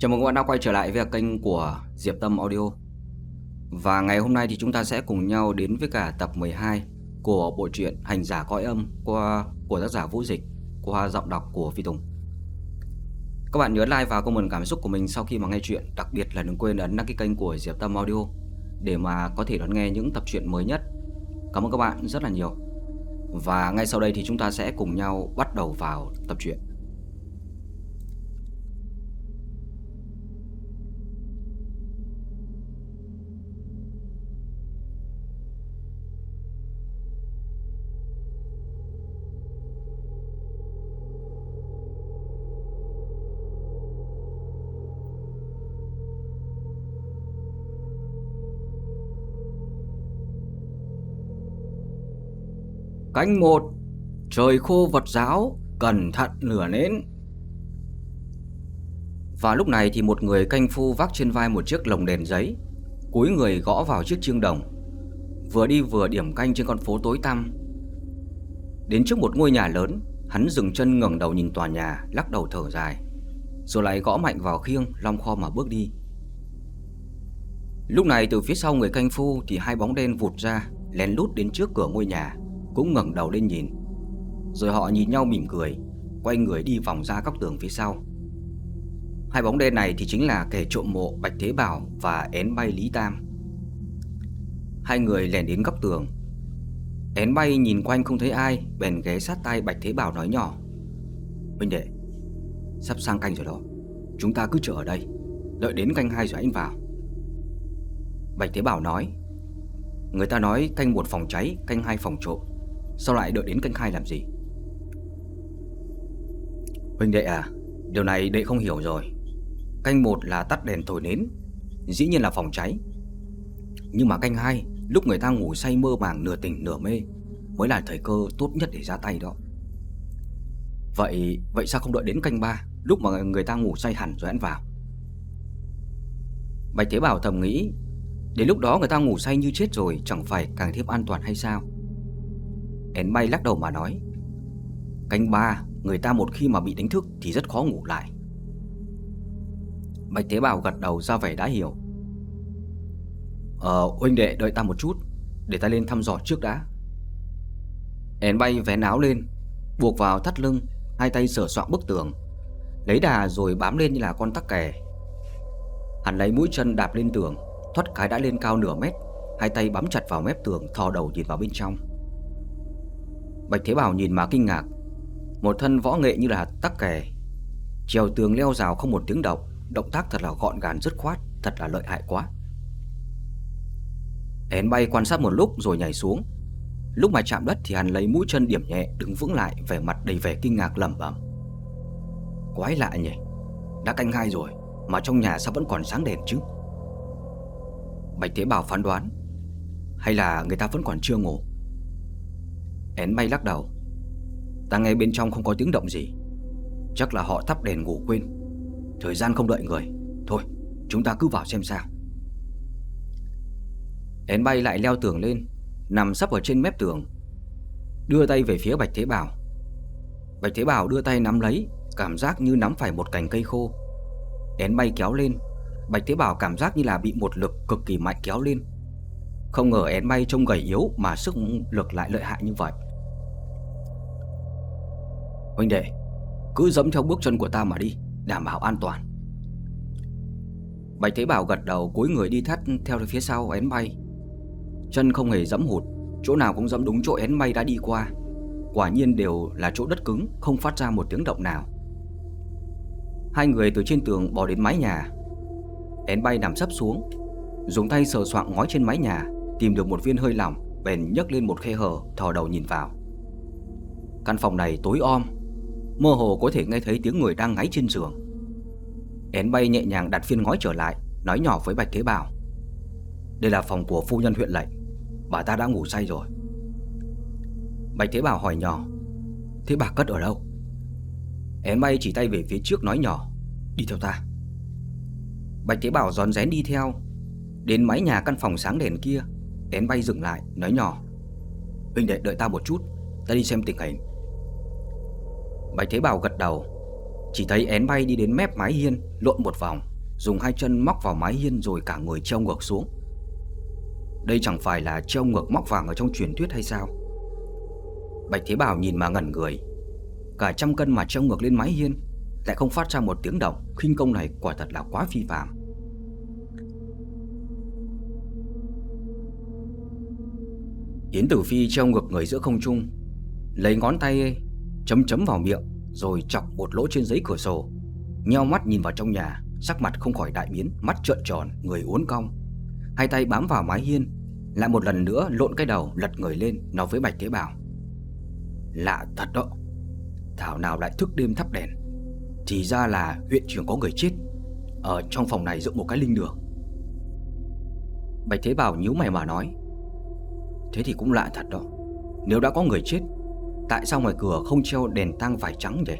Chào mừng các bạn đã quay trở lại với kênh của Diệp Tâm Audio. Và ngày hôm nay thì chúng ta sẽ cùng nhau đến với cả tập 12 Của bộ truyện Hành giả cõi âm của, của tác giả Vũ Dịch Qua giọng đọc của Phi Tùng. Các bạn nhớ like và comment cảm xúc của mình sau khi mà nghe chuyện Đặc biệt là đừng quên ấn đăng ký kênh của Diệp Tâm Audio Để mà có thể đón nghe những tập truyện mới nhất. Cảm ơn các bạn rất là nhiều. Và ngay sau đây thì chúng ta sẽ cùng nhau bắt đầu vào tập truyện. Canh một. Trời khô vật giáo Cẩn thận lửa nến. Và lúc này thì một người canh phu vác trên vai một chiếc lồng đèn giấy, Cúi người gõ vào chiếc chiêng đồng. Vừa đi vừa điểm canh trên con phố tối tăm. Đến trước một ngôi nhà lớn, Hắn dừng chân ngẩng đầu nhìn tòa nhà, Lắc đầu thở dài, Rồi lại gõ mạnh vào khiêng, Long kho mà bước đi. Lúc này từ phía sau người canh phu Thì hai bóng đen vụt ra, Lén lút đến trước cửa ngôi nhà cũng ngẩng đầu lên nhìn. Rồi họ nhìn nhau mỉm cười, quay người đi vòng ra góc tường phía sau. Hai bóng đen này thì chính là kẻ trộm mộ Bạch Thế Bảo và én bay Lý Tam. Hai người lèn đến góc tường. Én bay nhìn quanh không thấy ai, bèn ghé sát tay Bạch Thế Bảo nói nhỏ. Huynh đệ, sắp sang canh rồi đó. Chúng ta cứ chờ ở đây, đợi đến canh hai rồi anh vào. Bạch Thế Bảo nói, người ta nói canh một phòng cháy, canh hai phòng trộm. Sao lại đợi đến canh khai làm gì? Huynh đệ à Điều này đệ không hiểu rồi. Canh một là tắt đèn thổi nến, Dĩ nhiên là phòng cháy. Nhưng mà canh hai, Lúc người ta ngủ say mơ màng nửa tỉnh nửa mê, Mới là thời cơ tốt nhất để ra tay đó. Vậy Vậy sao không đợi đến canh ba, Lúc mà người ta ngủ say hẳn rồi ăn vào? Bạch Thế Bảo thầm nghĩ, Đến lúc đó người ta ngủ say như chết rồi, Chẳng phải càng thêm an toàn hay sao? Én bay lắc đầu mà nói, Canh ba, Người ta một khi mà bị đánh thức Thì rất khó ngủ lại. Bạch tế bào gật đầu ra vẻ đã hiểu. Ờ huynh đệ đợi ta một chút, Để ta lên thăm dò trước đã. Én bay vén áo lên, Buộc vào thắt lưng, Hai tay sửa soạn bức tường, Lấy đà rồi bám lên như là con tắc kè. Hắn lấy mũi chân đạp lên tường, Thoát cái đã lên cao nửa mét, Hai tay bám chặt vào mép tường, Thò đầu nhìn vào bên trong. Bạch Thế Bảo nhìn mà kinh ngạc. Một thân võ nghệ như là tắc kè. Trèo tường leo rào không một tiếng động Động tác thật là gọn gàng, dứt khoát, Thật là lợi hại quá. Én bay quan sát một lúc rồi nhảy xuống. Lúc mà chạm đất thì hắn lấy mũi chân điểm nhẹ, Đứng vững lại, vẻ mặt đầy vẻ kinh ngạc lẩm bẩm. Quái lạ nhỉ, Đã canh hai rồi, Mà trong nhà sao vẫn còn sáng đèn chứ? Bạch Thế Bảo phán đoán, Hay là người ta vẫn còn chưa ngủ? Én bay lắc đầu. Ta nghe bên trong không có tiếng động gì. Chắc là họ thắp đèn ngủ quên. Thời gian không đợi người. Thôi, chúng ta cứ vào xem sao. Én bay lại leo tường lên, Nằm sắp ở trên mép tường, Đưa tay về phía Bạch Thế Bảo. Bạch Thế Bảo đưa tay nắm lấy, Cảm giác như nắm phải một cành cây khô. Én bay kéo lên. Bạch Thế Bảo cảm giác như là bị một lực cực kỳ mạnh kéo lên. Không ngờ én bay trông gầy yếu Mà sức lực lại lợi hại như vậy. Huynh đệ, Cứ dẫm theo bước chân của ta mà đi, Đảm bảo an toàn. Bạch Thế Bảo gật đầu cúi người đi thắt theo phía sau én bay. Chân không hề dẫm hụt, Chỗ nào cũng dẫm đúng chỗ én bay đã đi qua. Quả nhiên đều là chỗ đất cứng, Không phát ra một tiếng động nào. Hai người từ trên tường bò đến mái nhà. Én bay nằm sấp xuống, Dùng tay sờ soạng ngói trên mái nhà. Tìm được một viên hơi lỏng, Bèn nhấc lên một khe hở, Thò đầu nhìn vào. Căn phòng này tối om, Mơ hồ có thể nghe thấy tiếng người đang ngáy trên giường. Én bay nhẹ nhàng đặt phiên ngói trở lại, Nói nhỏ với Bạch Thế Bảo. Đây là phòng của phu nhân huyện lệnh Bà ta đã ngủ say rồi. Bạch Thế Bảo hỏi nhỏ, Thế bà cất ở đâu? Én bay chỉ tay về phía trước nói nhỏ, Đi theo ta. Bạch Thế Bảo giòn rén đi theo, Đến mái nhà căn phòng sáng đèn kia Én bay dừng lại, nói nhỏ. Huynh đệ đợi ta một chút, Ta đi xem tình hình. Bạch Thế Bảo gật đầu. Chỉ thấy én bay đi đến mép mái hiên, Lộn một vòng, Dùng hai chân móc vào mái hiên rồi cả người treo ngược xuống. Đây chẳng phải là treo ngược móc vàng ở trong truyền thuyết hay sao? Bạch Thế Bảo nhìn mà ngẩn người. Cả trăm cân mà treo ngược lên mái hiên, Lại không phát ra một tiếng động, khinh công này quả thật là quá phi phạm Yến Tử Phi treo ngược người giữa không trung Lấy ngón tay chấm chấm vào miệng Rồi chọc một lỗ trên giấy cửa sổ Nheo mắt nhìn vào trong nhà Sắc mặt không khỏi đại biến Mắt trợn tròn, người uốn cong. Hai tay bám vào mái hiên Lại một lần nữa lộn cái đầu lật người lên Nói với Bạch Tế Bảo Lạ thật đó Thảo nào lại thức đêm thắp đèn? Thì ra là huyện trưởng có người chết Ở trong phòng này dựng một cái linh đường. Bạch Thế Bảo nhíu mày mà nói Thế thì cũng lạ thật đó. Nếu đã có người chết, Tại sao ngoài cửa không treo đèn tang vải trắng vậy?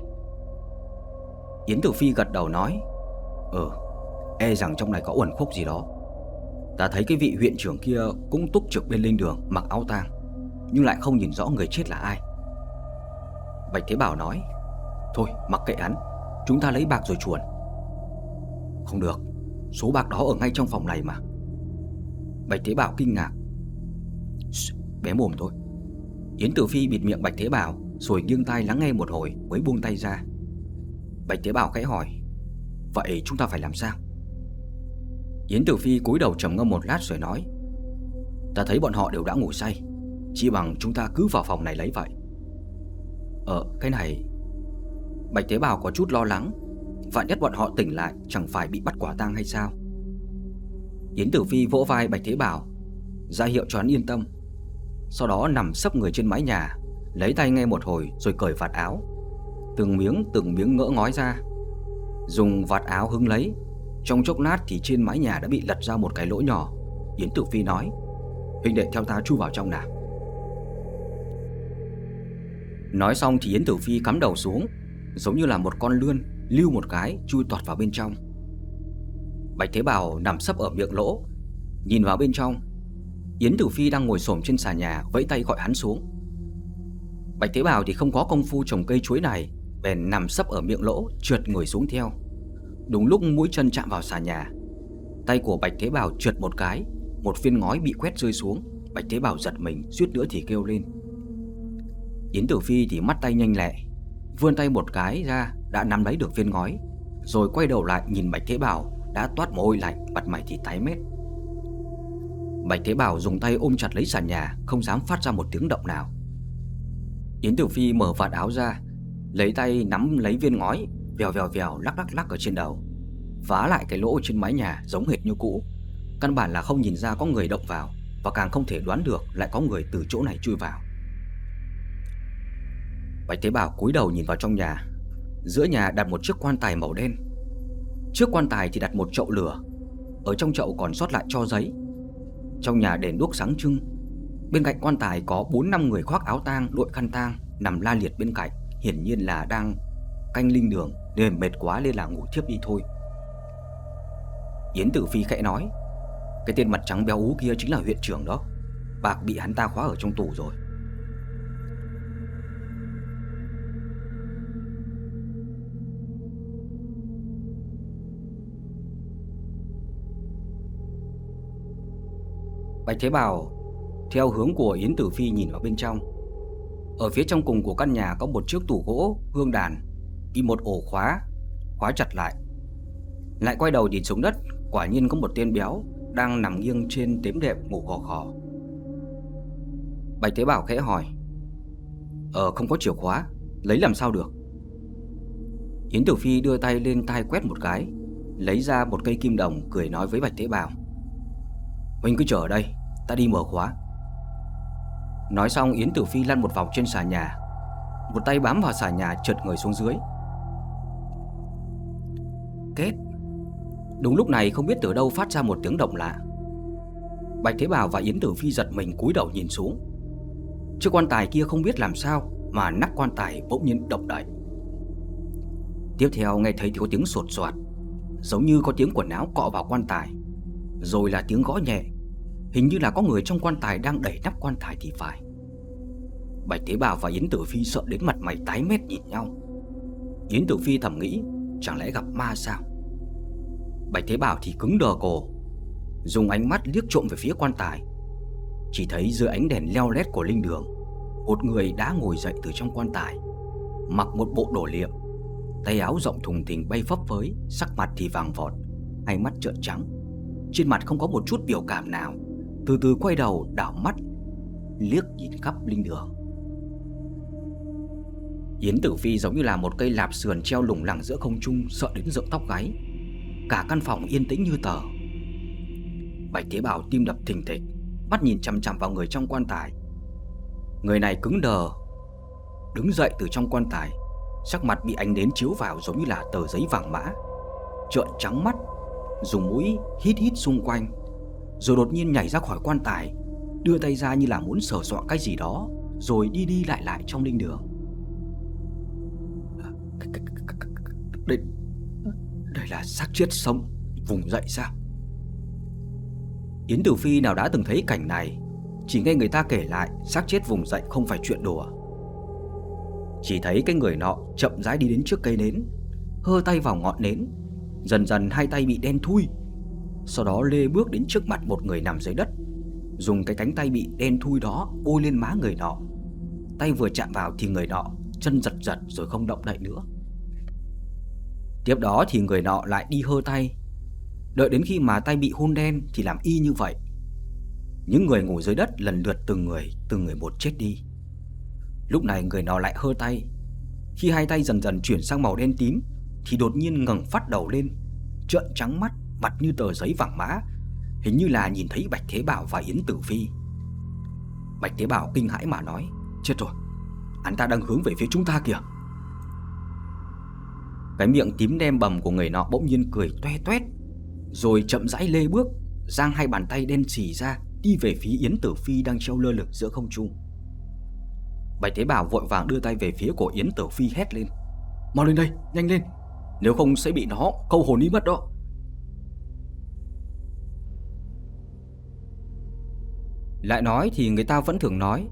Yến Tử Phi gật đầu nói Ừ E rằng trong này có uẩn khúc gì đó. Ta thấy cái vị huyện trưởng kia cũng túc trực bên linh đường, mặc áo tang, Nhưng lại không nhìn rõ người chết là ai. Bạch Thế Bảo nói, Thôi, mặc kệ hắn, Chúng ta lấy bạc rồi chuồn. Không được, Số bạc đó ở ngay trong phòng này mà. Bạch Thế Bảo kinh ngạc Bé mồm thôi. Yến Tử Phi bịt miệng Bạch Thế Bảo, Rồi nghiêng tai lắng nghe một hồi mới buông tay ra. Bạch Thế Bảo khẽ hỏi, Vậy chúng ta phải làm sao? Yến Tử Phi cúi đầu trầm ngâm một lát rồi nói, Ta thấy bọn họ đều đã ngủ say, Chỉ bằng chúng ta cứ vào phòng này lấy vậy. Ờ cái này Bạch Thế Bảo có chút lo lắng, Vạn nhất bọn họ tỉnh lại, Chẳng phải bị bắt quả tang hay sao? Yến Tử Phi vỗ vai Bạch Thế Bảo, ra hiệu cho hắn yên tâm sau đó nằm sấp người trên mái nhà, Lấy tay nghe một hồi rồi cởi vạt áo. Từng miếng từng miếng ngỡ ngói ra. Dùng vạt áo hứng lấy. Trong chốc lát thì trên mái nhà đã bị lật ra một cái lỗ nhỏ. Yến Tử Phi nói, Huynh đệ theo ta chui vào trong nào. Nói xong thì Yến Tử Phi cắm đầu xuống, Giống như là một con lươn, Lưu một cái, chui toạt vào bên trong. Bạch Thế Bảo nằm sấp ở miệng lỗ, Nhìn vào bên trong. Yến Tử Phi đang ngồi xổm trên xà nhà, Vẫy tay gọi hắn xuống. Bạch Thế Bảo thì không có công phu trồng cây chuối này, Bèn nằm sấp ở miệng lỗ, Trượt người xuống theo. Đúng lúc mũi chân chạm vào xà nhà, Tay của Bạch Thế Bảo trượt một cái, Một viên ngói bị quét rơi xuống. Bạch Thế Bảo giật mình, suýt nữa thì kêu lên. Yến Tử Phi thì mắt tay nhanh lẹ, Vươn tay một cái ra, Đã nắm lấy được viên ngói, Rồi quay đầu lại nhìn Bạch Thế Bảo Đã toát mồ hôi lạnh, Mặt mày thì tái mét. Bạch Thế Bảo dùng tay ôm chặt lấy sàn nhà, Không dám phát ra một tiếng động nào. Yến Tử Phi mở vạt áo ra, Lấy tay nắm lấy viên ngói, Vèo vèo vèo lắc lắc lắc ở trên đầu. Vá lại cái lỗ trên mái nhà giống hệt như cũ. Căn bản là không nhìn ra có người động vào Và càng không thể đoán được lại có người từ chỗ này chui vào. Bạch Thế Bảo cúi đầu nhìn vào trong nhà. Giữa nhà đặt một chiếc quan tài màu đen. Trước quan tài thì đặt một chậu lửa. Ở trong chậu còn sót lại cho giấy. Trong nhà đèn đuốc sáng trưng, Bên cạnh quan tài có 4 năm người khoác áo tang, đội khăn tang, nằm la liệt bên cạnh, Hiển nhiên là đang canh linh đường Nên mệt quá nên là ngủ thiếp đi thôi. Yến Tử Phi khẽ nói, Cái tên mặt trắng béo ú kia chính là huyện trưởng đó. Bạc bị hắn ta khóa ở trong tủ rồi. Bạch Thế Bảo theo hướng của Yến Tử Phi nhìn vào bên trong. Ở phía trong cùng của căn nhà có một chiếc tủ gỗ hương đàn, bị một ổ khóa, khóa chặt lại. Lại quay đầu nhìn xuống đất, quả nhiên có một tên béo đang nằm nghiêng trên tếm đệm ngủ khò khò. Bạch Thế Bảo khẽ hỏi: "Ờ không có chìa khóa, lấy làm sao được?" Yến Tử Phi đưa tay lên tai quét một cái, lấy ra một cây kim đồng cười nói với Bạch Thế Bảo: "Huynh cứ chờ ở đây, ta đi mở khóa." Nói xong, Yến Tử Phi lăn một vòng trên xà nhà. Một tay bám vào xà nhà trượt người xuống dưới. Kết. Đúng lúc này, không biết từ đâu phát ra một tiếng động lạ. Bạch Thế Bảo và Yến Tử Phi giật mình cúi đầu nhìn xuống. Chiếc quan tài kia không biết làm sao Mà nắp quan tài bỗng nhiên động đậy. Tiếp theo, nghe thấy có tiếng sột soạt, Giống như có tiếng quần áo cọ vào quan tài, Rồi là tiếng gõ nhẹ. Hình như là có người trong quan tài đang đẩy nắp quan tài thì phải. Bạch Thế Bảo và Yến Tử Phi sợ đến mặt mày tái mét nhìn nhau. Yến Tử Phi thầm nghĩ, Chẳng lẽ gặp ma sao? Bạch Thế Bảo thì cứng đờ cổ, Dùng ánh mắt liếc trộm về phía quan tài. Chỉ thấy dưới ánh đèn leo lét của linh đường, Một người đã ngồi dậy từ trong quan tài, Mặc một bộ đồ liệm, Tay áo rộng thùng thình bay phấp phới, Sắc mặt thì vàng vọt, Hai mắt trợn trắng. Trên mặt không có một chút biểu cảm nào. Từ từ quay đầu đảo mắt Liếc nhìn khắp linh đường Yến Tử Phi giống như là một cây lạp sườn treo lủng lẳng giữa không trung sợ đến rợn tóc gáy. Cả căn phòng yên tĩnh như tờ. Bạch Thế Bảo tim đập thình thịch, mắt nhìn chằm chằm vào người trong quan tài. Người này cứng đờ, đứng dậy từ trong quan tài, sắc mặt bị ánh nến chiếu vào giống như là tờ giấy vàng mã. Trợn trắng mắt, dùng mũi hít hít xung quanh, rồi đột nhiên nhảy ra khỏi quan tài, đưa tay ra như là muốn sờ soạn cái gì đó, rồi đi đi lại lại trong linh đường. Đây Đây là xác chết sống Vùng dậy sao Yến Tử Phi nào đã từng thấy cảnh này Chỉ nghe người ta kể lại xác chết vùng dậy không phải chuyện đùa Chỉ thấy cái người nọ chậm rãi đi đến trước cây nến Hơ tay vào ngọn nến Dần dần hai tay bị đen thui sau đó lê bước đến trước mặt một người nằm dưới đất. Dùng cái cánh tay bị đen thui đó bôi lên má người nọ. Tay vừa chạm vào thì người nọ chân giật giật rồi không động đậy nữa. Tiếp đó thì người nọ lại đi hơ tay. Đợi đến khi mà tay bị hôn đen thì làm y như vậy. Những người ngủ dưới đất lần lượt từng người, từng người một chết đi. Lúc này người nọ lại hơ tay. Khi hai tay dần dần chuyển sang màu đen tím Thì đột nhiên ngẩng phát đầu lên Trợn trắng mắt, mặt như tờ giấy vàng mã Hình như là nhìn thấy Bạch Thế Bảo và Yến Tử Phi. Bạch Thế Bảo kinh hãi mà nói Chết rồi, hắn ta đang hướng về phía chúng ta kìa. Cái miệng tím đen bầm của người nọ bỗng nhiên cười toe toét Rồi chậm rãi lê bước Giang hai bàn tay đen xì ra Đi về phía Yến Tử Phi đang treo lơ lửng giữa không trung. Bạch Thế Bảo vội vàng đưa tay về phía của Yến Tử Phi hét lên Mau lên đây, nhanh lên Nếu không sẽ bị nó câu hồn đi mất đó. Lại nói thì người ta vẫn thường nói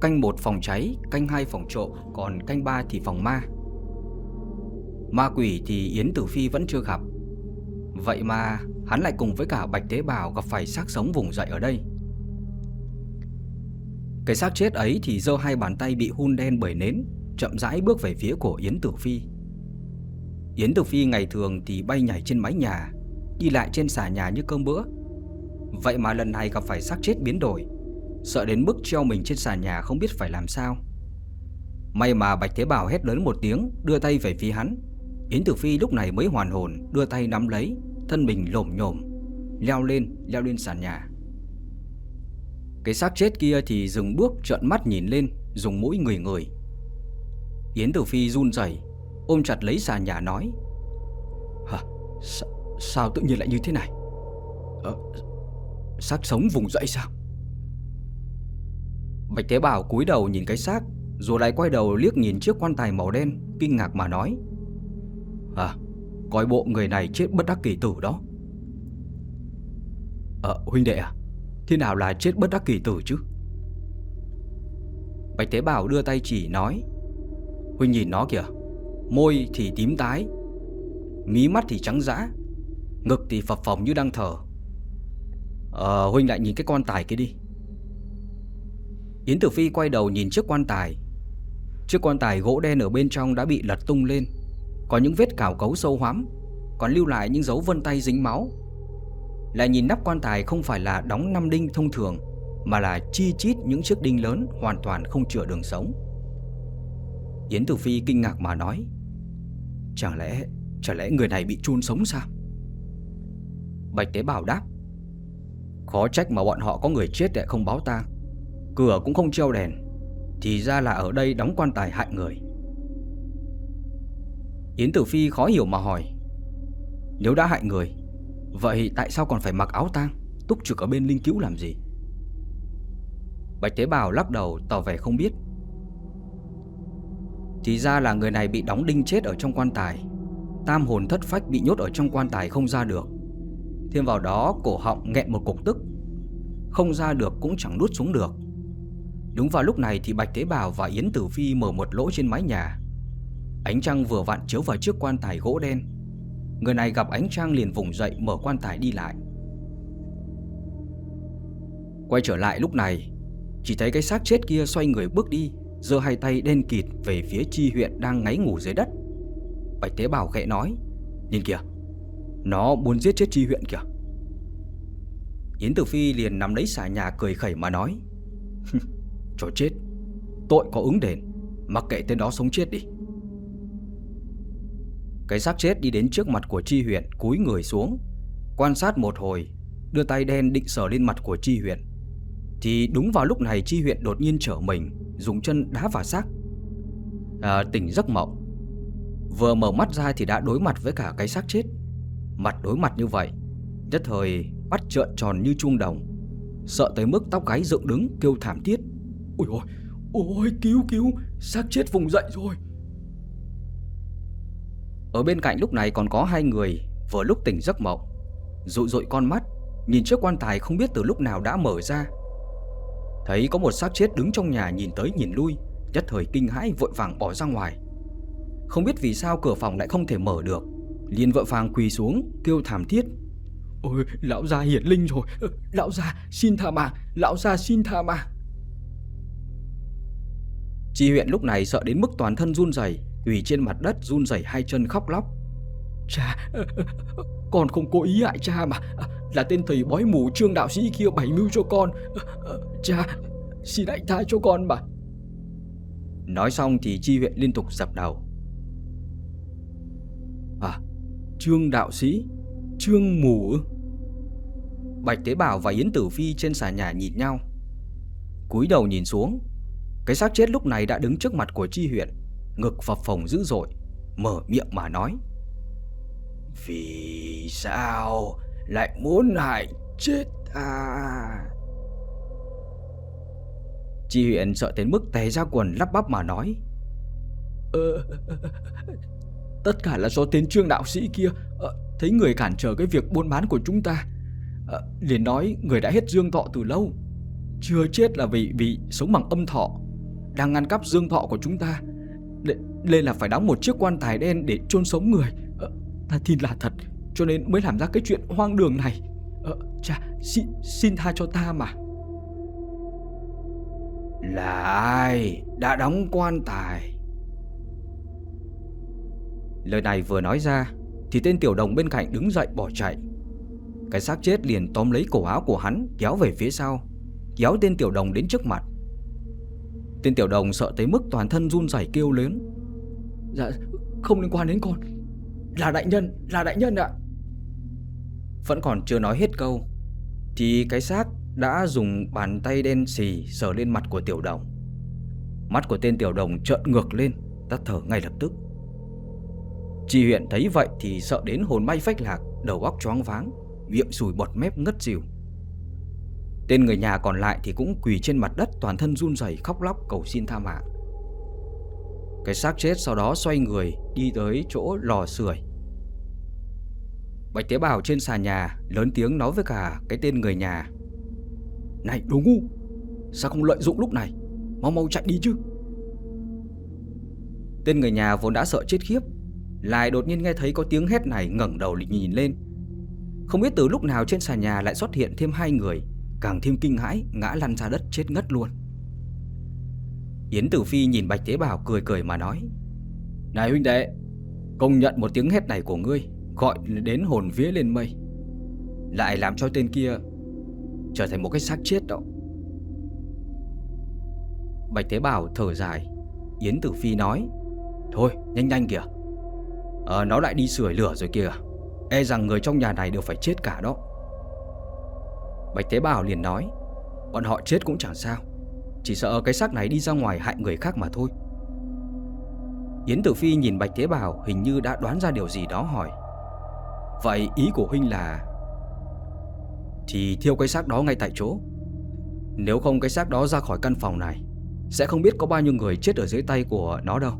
Canh một phòng cháy, canh hai phòng trộm Còn canh ba thì phòng ma. Ma quỷ thì Yến Tử Phi vẫn chưa gặp. Vậy mà hắn lại cùng với cả Bạch Tế Bào gặp phải xác sống vùng dậy ở đây. Cái xác chết ấy thì dơ hai bàn tay bị hun đen bởi nến Chậm rãi bước về phía của Yến Tử Phi. Yến Tử Phi ngày thường thì bay nhảy trên mái nhà Đi lại trên xà nhà như cơm bữa. Vậy mà lần này gặp phải xác chết biến đổi. Sợ đến mức treo mình trên sàn nhà không biết phải làm sao. May mà Bạch Thế Bảo hét lớn một tiếng Đưa tay về phía hắn. Yến Tử Phi lúc này mới hoàn hồn Đưa tay nắm lấy Thân mình lồm nhồm Leo lên, leo lên sàn nhà. Cái xác chết kia thì dừng bước trợn mắt nhìn lên Dùng mũi người người Yến Tử Phi run rẩy Ôm chặt lấy sàn nhà nói Hả? Sao, sao tự nhiên lại như thế này? Ờ, xác sống vùng dậy sao? Bạch tế Bảo cúi đầu nhìn cái xác, Rồi lại quay đầu liếc nhìn chiếc quan tài màu đen, Kinh ngạc mà nói À Coi bộ người này chết bất đắc kỳ tử đó Ờ huynh đệ à Thế nào là chết bất đắc kỳ tử chứ Bạch tế Bảo đưa tay chỉ nói, Huynh nhìn nó kìa, Môi thì tím tái, Mí mắt thì trắng dã, Ngực thì phập phồng như đang thở Ờ huynh lại nhìn cái quan tài kia đi. Yến Tử Phi quay đầu nhìn chiếc quan tài. Chiếc quan tài gỗ đen ở bên trong đã bị lật tung lên. Có những vết cào cấu sâu hoắm, Còn lưu lại những dấu vân tay dính máu. Lại nhìn nắp quan tài không phải là đóng năm đinh thông thường, Mà là chi chít những chiếc đinh lớn Hoàn toàn không chữa đường sống. Yến Tử Phi kinh ngạc mà nói, Chẳng lẽ Chẳng lẽ người này bị chôn sống sao? Bạch Tế Bảo đáp Khó trách mà bọn họ có người chết lại không báo tang Cửa cũng không treo đèn, Thì ra là ở đây đóng quan tài hại người. Yến Tử Phi khó hiểu mà hỏi, Nếu đã hại người, Vậy tại sao còn phải mặc áo tang, Túc trực ở bên linh cứu làm gì? Bạch Tế Bào lắc đầu tỏ vẻ không biết. Thì ra là người này bị đóng đinh chết ở trong quan tài, Tam hồn thất phách bị nhốt ở trong quan tài không ra được. Thêm vào đó, cổ họng nghẹn một cục tức. Không ra được cũng chẳng nuốt xuống được. Đúng vào lúc này thì Bạch Tế Bào và Yến Tử Phi mở một lỗ trên mái nhà. Ánh trăng vừa vặn chiếu vào trước quan tài gỗ đen. Người này gặp ánh trăng liền vùng dậy mở quan tài đi lại. Quay trở lại lúc này, Chỉ thấy cái xác chết kia xoay người bước đi, giơ hai tay đen kịt về phía chi huyện đang ngáy ngủ dưới đất. Bạch tế bào khẽ nói, Nhìn kìa nó muốn giết chết Tri huyện kìa. Yến Tử Phi liền nằm lấy xà nhà cười khẩy mà nói Cho chết Tội có ứng đền Mặc kệ tên đó sống chết đi. Cái xác chết đi đến trước mặt của Tri huyện Cúi người xuống Quan sát một hồi Đưa tay đen định sờ lên mặt của Tri huyện. Thì đúng vào lúc này Tri huyện đột nhiên trở mình Dùng chân đá vào xác. À, Tỉnh giấc mộng. Vừa mở mắt ra thì đã đối mặt với cả cái xác chết. Mặt đối mặt như vậy. Nhất thời bắt trợn tròn như chuông đồng Sợ tới mức tóc gáy dựng đứng kêu thảm thiết. Ôi ôi, ôi cứu cứu, xác chết vùng dậy rồi. Ở bên cạnh lúc này còn có hai người vừa lúc tỉnh giấc mộng Rụi rụi con mắt Nhìn trước quan tài không biết từ lúc nào đã mở ra. Thấy có một xác chết đứng trong nhà nhìn tới nhìn lui Nhất thời kinh hãi vội vàng bỏ ra ngoài. Không biết vì sao cửa phòng lại không thể mở được liền vợ phàng quỳ xuống kêu thảm thiết Ôi lão gia hiển linh rồi ờ, Lão gia xin tha mạng Lão gia xin tha mạng Chi huyện lúc này sợ đến mức toàn thân run rẩy, quỳ trên mặt đất run rẩy hai chân khóc lóc. Cha, ờ, ờ, con không cố ý hại cha mà, à, là tên thầy bói mù trương đạo sĩ kia bày mưu cho con. Cha, xin hãy tha cho con mà. Nói xong thì Chi huyện liên tục dập đầu. Trương đạo sĩ, trương mù Bạch Tế Bảo và Yến Tử Phi trên xà nhà nhìn nhau. Cúi đầu nhìn xuống cái xác chết lúc này đã đứng trước mặt của Chi huyện Ngực phập phồng dữ dội Mở miệng mà nói. Vì sao lại muốn hại chết à Chi huyện sợ đến mức té ra quần lắp bắp mà nói. Ờ Tất cả là do tên trương đạo sĩ kia à, Thấy người cản trở cái việc buôn bán của chúng ta. À, liền nói người đã hết dương thọ từ lâu Chưa chết là vì vì sống bằng âm thọ đang ngăn cắp dương thọ của chúng ta. Nên là phải đóng một chiếc quan tài đen để chôn sống người. À, Ta tin là thật Cho nên mới làm ra cái chuyện hoang đường này. À, Cha xin, xin tha cho ta mà. Là ai đã đóng quan tài? Lời này vừa nói ra Thì tên tiểu đồng bên cạnh đứng dậy bỏ chạy. Cái xác chết liền tóm lấy cổ áo của hắn Kéo về phía sau Kéo tên tiểu đồng đến trước mặt. Tên tiểu đồng sợ tới mức toàn thân run rẩy kêu lớn. Dạ không liên quan đến con. Là đại nhân Là đại nhân ạ. Vẫn còn chưa nói hết câu Thì cái xác đã dùng bàn tay đen xì Sờ lên mặt của tiểu đồng. Mắt của tên tiểu đồng trợn ngược lên Tắt thở ngay lập tức Chị huyện thấy vậy thì sợ đến hồn bay phách lạc Đầu óc choáng váng Miệng sùi bọt mép ngất xỉu Tên người nhà còn lại thì cũng quỳ trên mặt đất toàn thân run rẩy khóc lóc cầu xin tha mạng. Cái xác chết sau đó xoay người đi tới chỗ lò sưởi. Bạch tế bào trên xà nhà lớn tiếng nói với cả cái tên người nhà. Này đồ ngu, sao không lợi dụng lúc này, mau mau chạy đi chứ. Tên người nhà vốn đã sợ chết khiếp, lại đột nhiên nghe thấy có tiếng hét này ngẩng đầu nhìn lên. Không biết từ lúc nào trên xà nhà lại xuất hiện thêm hai người Càng thêm kinh hãi ngã lăn ra đất chết ngất luôn. Yến Tử Phi nhìn Bạch Tế Bảo cười cười mà nói Này huynh đệ Công nhận một tiếng hét này của ngươi Gọi đến hồn vía lên mây Lại làm cho tên kia Trở thành một cái xác chết đó. Bạch Tế Bảo thở dài. Yến Tử Phi nói Thôi nhanh nhanh kìa à, nó lại đi sửa lửa rồi kìa. E rằng người trong nhà này đều phải chết cả đó. Bạch Tế Bảo liền nói Bọn họ chết cũng chẳng sao Chỉ sợ cái xác này đi ra ngoài hại người khác mà thôi. Yến Tử Phi nhìn Bạch Tế Bảo Hình như đã đoán ra điều gì đó hỏi Vậy ý của huynh là Thì thiêu cái xác đó ngay tại chỗ. Nếu không cái xác đó ra khỏi căn phòng này Sẽ không biết có bao nhiêu người chết ở dưới tay của nó đâu.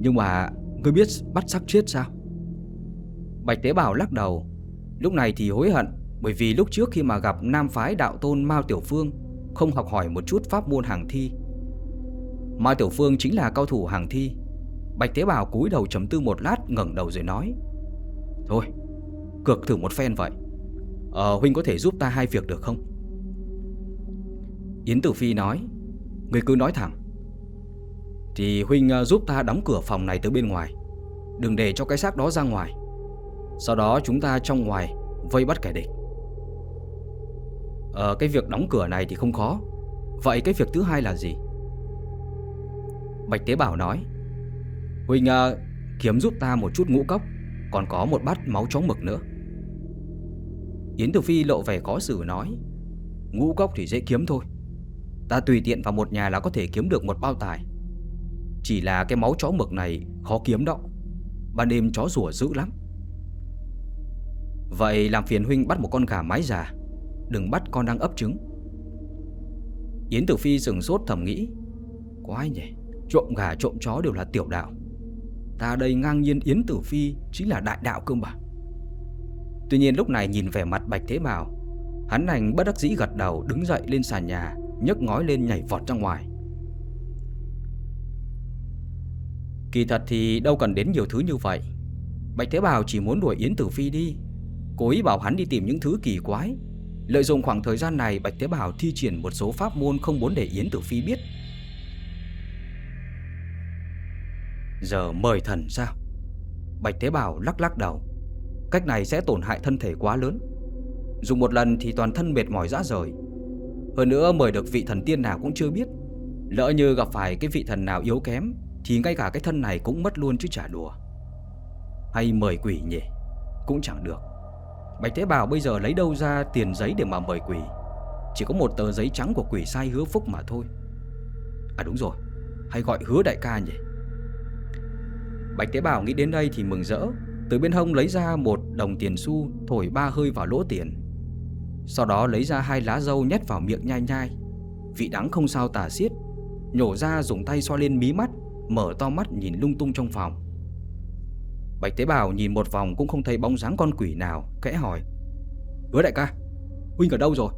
Nhưng mà Ngươi biết bắt xác chết sao? Bạch Tế Bảo lắc đầu. Lúc này thì hối hận, bởi vì lúc trước khi mà gặp nam phái đạo tôn Mao Tiểu Phương, Không học hỏi một chút pháp môn hàng thi. Mao Tiểu Phương chính là cao thủ hàng thi. Bạch Tế Bào cúi đầu chấm tư một lát, ngẩng đầu rồi nói, Thôi, Cược thử một phen vậy. Ờ Huynh có thể giúp ta hai việc được không? Yến Tử Phi nói Người cứ nói thẳng. Thì Huynh à, giúp ta đóng cửa phòng này từ bên ngoài. Đừng để cho cái xác đó ra ngoài. Sau đó chúng ta trong ngoài Vây bắt kẻ địch. Ờ cái việc đóng cửa này thì không khó. Vậy cái việc thứ hai là gì? Bạch Tế Bảo nói, Huynh à, kiếm giúp ta một chút ngũ cốc, Còn có một bát máu chó mực nữa. Yến Tử Phi lộ vẻ khó xử nói, Ngũ cốc thì dễ kiếm thôi. Ta tùy tiện vào một nhà là có thể kiếm được một bao tài. Chỉ là cái máu chó mực này khó kiếm đó. Ban đêm chó rủa dữ lắm. Vậy làm phiền huynh bắt một con gà mái già. Đừng bắt con đang ấp trứng. Yến Tử Phi sừng sốt thầm nghĩ. Quái nhỉ, Trộm gà trộm chó đều là tiểu đạo. Ta đây ngang nhiên Yến Tử Phi Chính là đại đạo cơm bà Tuy nhiên lúc này nhìn vẻ mặt Bạch Thế Bảo Hắn hành bất đắc dĩ gật đầu, Đứng dậy lên sàn nhà, nhấc ngói lên nhảy vọt ra ngoài. Kỳ thật thì đâu cần đến nhiều thứ như vậy. Bạch Thế Bảo chỉ muốn đuổi Yến Tử Phi đi. Cố ý bảo hắn đi tìm những thứ kỳ quái. Lợi dụng khoảng thời gian này, Bạch Thế Bảo thi triển một số pháp môn không muốn để Yến Tử Phi biết. Giờ mời thần sao Bạch Thế Bảo lắc lắc đầu. Cách này sẽ tổn hại thân thể quá lớn. Dùng một lần thì toàn thân mệt mỏi rã rời. Hơn nữa mời được vị thần tiên nào cũng chưa biết. Lỡ như gặp phải cái vị thần nào yếu kém thì ngay cả cái thân này cũng mất luôn chứ chả đùa. Hay mời quỷ nhỉ? Cũng chẳng được. Bạch Thế Bảo bây giờ lấy đâu ra tiền giấy để mà mời quỷ? Chỉ có một tờ giấy trắng của quỷ sai hứa phúc mà thôi. À đúng rồi, Hay gọi hứa đại ca nhỉ? Bạch Tế Bảo nghĩ đến đây thì mừng rỡ. Từ bên hông lấy ra một đồng tiền xu, Thổi ba hơi vào lỗ tiền. Sau đó lấy ra hai lá dâu nhét vào miệng nhai nhai. Vị đắng không sao tả xiết, Nhổ ra dùng tay xoa lên mí mắt. Mở to mắt nhìn lung tung trong phòng. Bạch Tế Bảo nhìn một vòng cũng không thấy bóng dáng con quỷ nào Kẽ hỏi, Hứa đại ca, Huynh ở đâu rồi?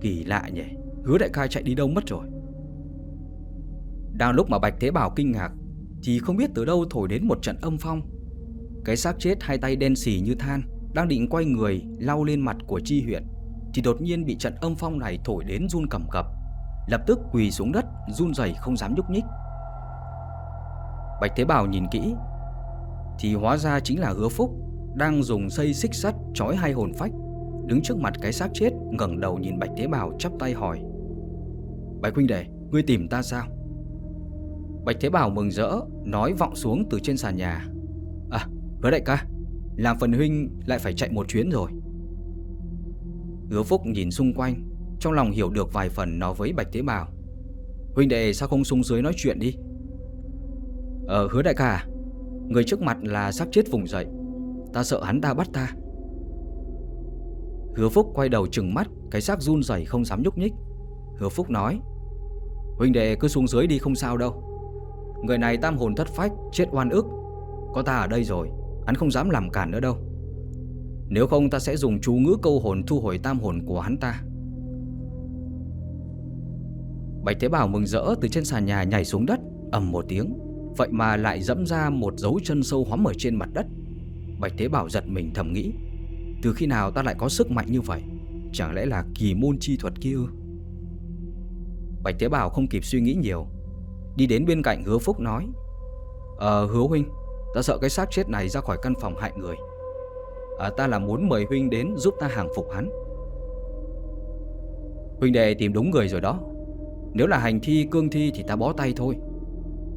Kỳ lạ nhỉ, Hứa đại ca chạy đi đâu mất rồi? Đang lúc mà Bạch Thế Bảo kinh ngạc, thì không biết từ đâu thổi đến một trận âm phong. Cái xác chết hai tay đen xì như than, Đang định quay người lau lên mặt của Chi huyện Thì đột nhiên bị trận âm phong này thổi đến run cầm cập. Lập tức quỳ xuống đất run rẩy không dám nhúc nhích Bạch Thế Bảo nhìn kỹ Thì hóa ra chính là hứa phúc Đang dùng dây xích sắt trói hai hồn phách Đứng trước mặt cái xác chết ngẩng đầu nhìn Bạch Thế Bảo chắp tay hỏi Bạch huynh đệ, ngươi tìm ta sao? Bạch Thế Bảo mừng rỡ Nói vọng xuống từ trên sàn nhà À hứa đại ca Làm phần huynh lại phải chạy một chuyến rồi Hứa Phúc nhìn xung quanh trong lòng hiểu được vài phần nó với Bạch Thế Bảo Huynh đệ, sao không xuống dưới nói chuyện đi? Ờ hứa đại ca à, Người trước mặt là sắp chết vùng dậy. Ta sợ hắn ta bắt ta. Hứa Phúc quay đầu trừng mắt, Cái xác run rẩy không dám nhúc nhích. Hứa Phúc nói, Huynh đệ, cứ xuống dưới đi không sao đâu. Người này tam hồn thất phách, Chết oan ức. Có ta ở đây rồi, Hắn không dám làm cản nữa đâu. Nếu không ta sẽ dùng chú ngữ câu hồn thu hồi tam hồn của hắn ta. Bạch Thế Bảo mừng rỡ từ trên sàn nhà nhảy xuống đất ầm một tiếng. Vậy mà lại dẫm ra một dấu chân sâu hoắm ở trên mặt đất. Bạch Thế Bảo giật mình thầm nghĩ Từ khi nào ta lại có sức mạnh như vậy? Chẳng lẽ là kỳ môn chi thuật kia Bạch Thế Bảo không kịp suy nghĩ nhiều Đi đến bên cạnh hứa phúc nói Ờ hứa huynh Ta sợ cái xác chết này ra khỏi căn phòng hại người. À, Ta là muốn mời huynh đến giúp ta hàng phục hắn. Huynh đệ tìm đúng người rồi đó. Nếu là hành thi, cương thi thì ta bó tay thôi.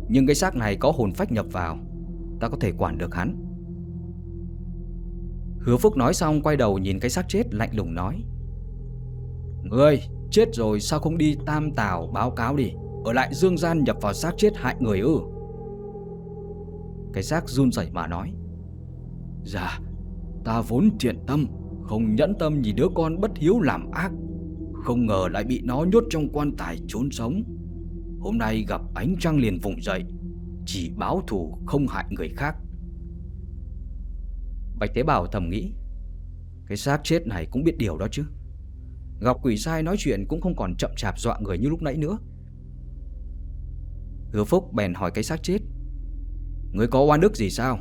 Nhưng cái xác này có hồn phách nhập vào, Ta có thể quản được hắn. Hứa Phúc nói xong quay đầu nhìn cái xác chết, lạnh lùng nói, Ngươi, chết rồi sao không đi tam tào báo cáo đi? Ở lại dương gian nhập vào xác chết hại người ư? Cái xác run rẩy mà nói Dạ Ta vốn thiện tâm, Không nhẫn tâm nhìn đứa con bất hiếu làm ác. Không ngờ lại bị nó nhốt trong quan tài trốn sống. Hôm nay gặp ánh trăng liền vùng dậy, Chỉ báo thù không hại người khác. Bạch Tế Bảo thầm nghĩ, Cái xác chết này cũng biết điều đó chứ. Gặp quỷ sai nói chuyện cũng không còn chậm chạp dọa người như lúc nãy nữa. Hứa Phúc bèn hỏi cái xác chết. Người có oan đức gì sao?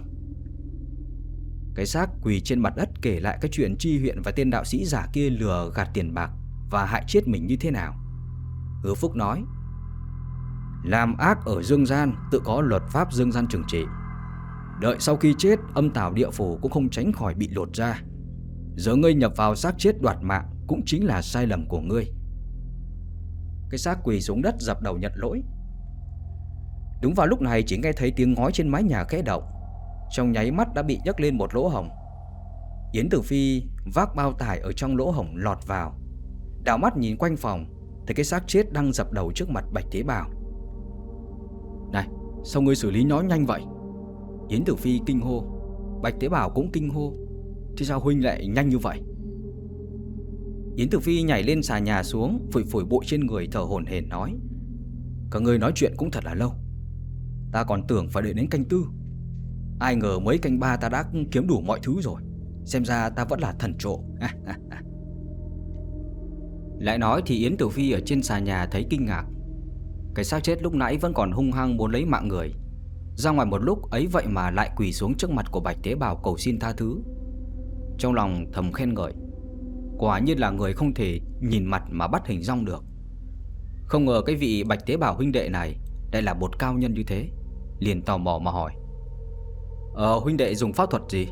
Cái xác quỳ trên mặt đất kể lại cái chuyện tri huyện và tên đạo sĩ giả kia lừa gạt tiền bạc. Và hại chết mình như thế nào? Hứa Phúc nói, Làm ác ở dương gian tự có luật pháp dương gian trừng trị. Đợi sau khi chết, âm tào địa phủ cũng không tránh khỏi bị lột ra. Giờ ngươi nhập vào xác chết đoạt mạng cũng chính là sai lầm của ngươi. Cái xác quỳ xuống đất dập đầu nhận lỗi. Đúng vào lúc này chỉ nghe thấy tiếng ngói trên mái nhà khẽ động. Trong nháy mắt đã bị nhấc lên một lỗ hồng Yến Tử Phi vác bao tải ở trong lỗ hồng lọt vào. Đảo mắt nhìn quanh phòng, Thấy cái xác chết đang dập đầu trước mặt Bạch Thế Bảo. Này, sao ngươi xử lý nó nhanh vậy? Yến Tử Phi kinh hô. Bạch Tế Bảo cũng kinh hô. Thì sao huynh lại nhanh như vậy? Yến Tử Phi nhảy lên xà nhà xuống, Phủi phủi bụi trên người thở hổn hển nói. Cả người nói chuyện cũng thật là lâu. Ta còn tưởng phải đợi đến canh tư. Ai ngờ mấy canh ba ta đã kiếm đủ mọi thứ rồi. Xem ra ta vẫn là thần trộ Lại nói thì Yến Tử Phi ở trên xà nhà thấy kinh ngạc. Cái xác chết lúc nãy vẫn còn hung hăng muốn lấy mạng người. Ra ngoài một lúc ấy vậy mà lại quỳ xuống trước mặt của Bạch Tế Bào cầu xin tha thứ. Trong lòng thầm khen ngợi. Quả nhiên là người không thể nhìn mặt mà bắt hình rong được. Không ngờ cái vị Bạch Tế Bào huynh đệ này Lại là một cao nhân như thế, Liền tò mò mà hỏi. Ờ huynh đệ dùng pháp thuật gì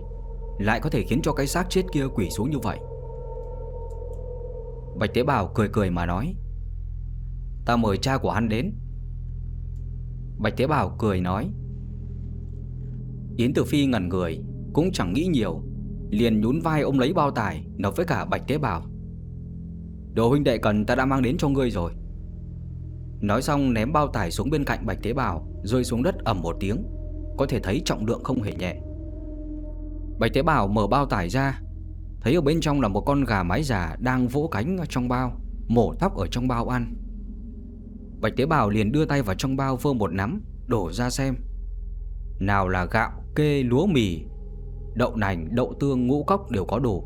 Lại có thể khiến cho cái xác chết kia quỳ xuống như vậy? Bạch Tế Bào cười cười mà nói, Ta mời cha của hắn đến. Bạch Tế Bào cười nói, Yến Tử Phi ngẩn người, Cũng chẳng nghĩ nhiều, Liền nhún vai ôm lấy bao tải Nói với cả Bạch Tế Bào. Đồ huynh đệ cần ta đã mang đến cho ngươi rồi. Nói xong ném bao tải xuống bên cạnh Bạch Tế Bào, Rơi xuống đất ầm một tiếng, Có thể thấy trọng lượng không hề nhẹ. Bạch Tế Bào mở bao tải ra Thấy ở bên trong là một con gà mái già Đang vỗ cánh trong bao Mổ tóc ở trong bao ăn. Bạch Tế Bào liền đưa tay vào trong bao vơ một nắm Đổ ra xem. Nào là gạo, kê, lúa mì Đậu nành, đậu tương, ngũ cốc đều có đủ.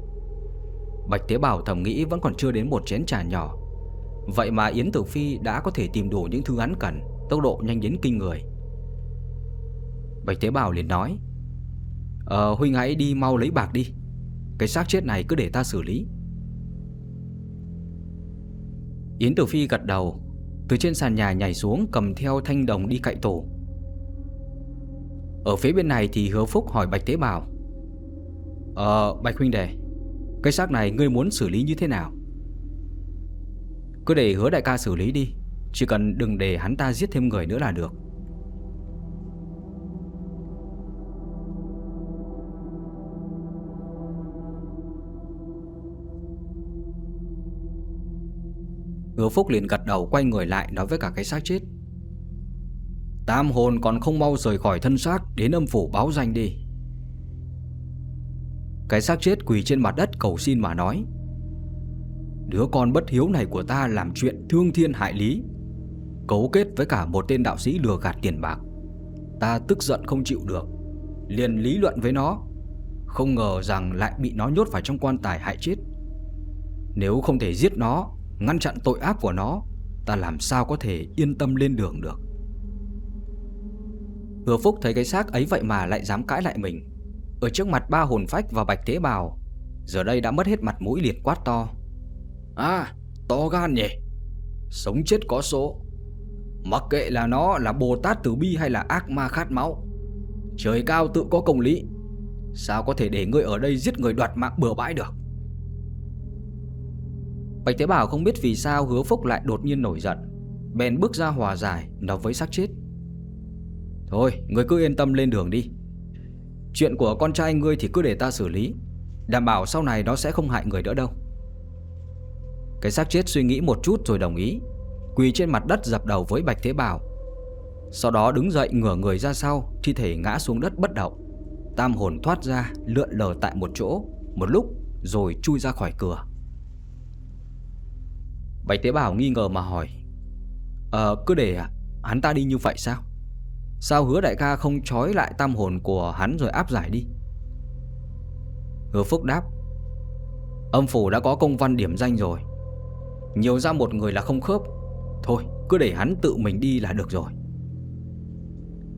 Bạch Tế Bào thầm nghĩ vẫn còn chưa đến một chén trà nhỏ. Vậy mà Yến Tử Phi đã có thể tìm đủ những thứ hắn cần Tốc độ nhanh đến kinh người. Bạch Tế Bào liền nói Ờ Huynh hãy đi mau lấy bạc đi. Cái xác chết này cứ để ta xử lý. Yến Tử Phi gật đầu, Từ trên sàn nhà nhảy xuống cầm theo thanh đồng đi cậy tổ. Ở phía bên này thì hứa phúc hỏi Bạch Tế Bào Ờ Bạch Huynh đề Cái xác này ngươi muốn xử lý như thế nào? Cứ để hứa đại ca xử lý đi, Chỉ cần đừng để hắn ta giết thêm người nữa là được. Hứa Phúc liền gật đầu quay người lại nói với cả cái xác chết. Tam hồn còn không mau rời khỏi thân xác, Đến âm phủ báo danh đi. Cái xác chết quỳ trên mặt đất cầu xin mà nói, Đứa con bất hiếu này của ta làm chuyện thương thiên hại lý, Cấu kết với cả một tên đạo sĩ lừa gạt tiền bạc. Ta tức giận không chịu được, Liền lý luận với nó, Không ngờ rằng lại bị nó nhốt vào trong quan tài hại chết. Nếu không thể giết nó Ngăn chặn tội ác của nó, Ta làm sao có thể yên tâm lên đường được? Hứa Phúc thấy cái xác ấy vậy mà lại dám cãi lại mình. Ở trước mặt ba hồn phách và bạch tế bào, Giờ đây đã mất hết mặt mũi liệt quát to. À to gan nhỉ? Sống chết có số. Mặc kệ là nó là Bồ Tát Từ Bi hay là ác ma khát máu, Trời cao tự có công lý. Sao có thể để ngươi ở đây giết người đoạt mạng bừa bãi được? Bạch Tế Bảo không biết vì sao hứa phúc lại đột nhiên nổi giận. Bèn bước ra hòa giải Nói với xác chết. Thôi người cứ yên tâm lên đường đi. Chuyện của con trai ngươi thì cứ để ta xử lý. Đảm bảo sau này nó sẽ không hại người nữa đâu. Cái xác chết suy nghĩ một chút rồi đồng ý, Quỳ trên mặt đất dập đầu với Bạch Thế Bảo. Sau đó đứng dậy ngửa người ra sau, Thi thể ngã xuống đất bất động. Tam hồn thoát ra, lượn lờ tại một chỗ. Một lúc, rồi chui ra khỏi cửa. Bạch Tế Bảo nghi ngờ mà hỏi Ờ cứ để hắn ta đi như vậy sao? Sao hứa đại ca không trói lại tam hồn của hắn rồi áp giải đi? Hứa Phúc đáp, Âm phủ đã có công văn điểm danh rồi. Nhiều ra một người là không khớp. Thôi, cứ để hắn tự mình đi là được rồi.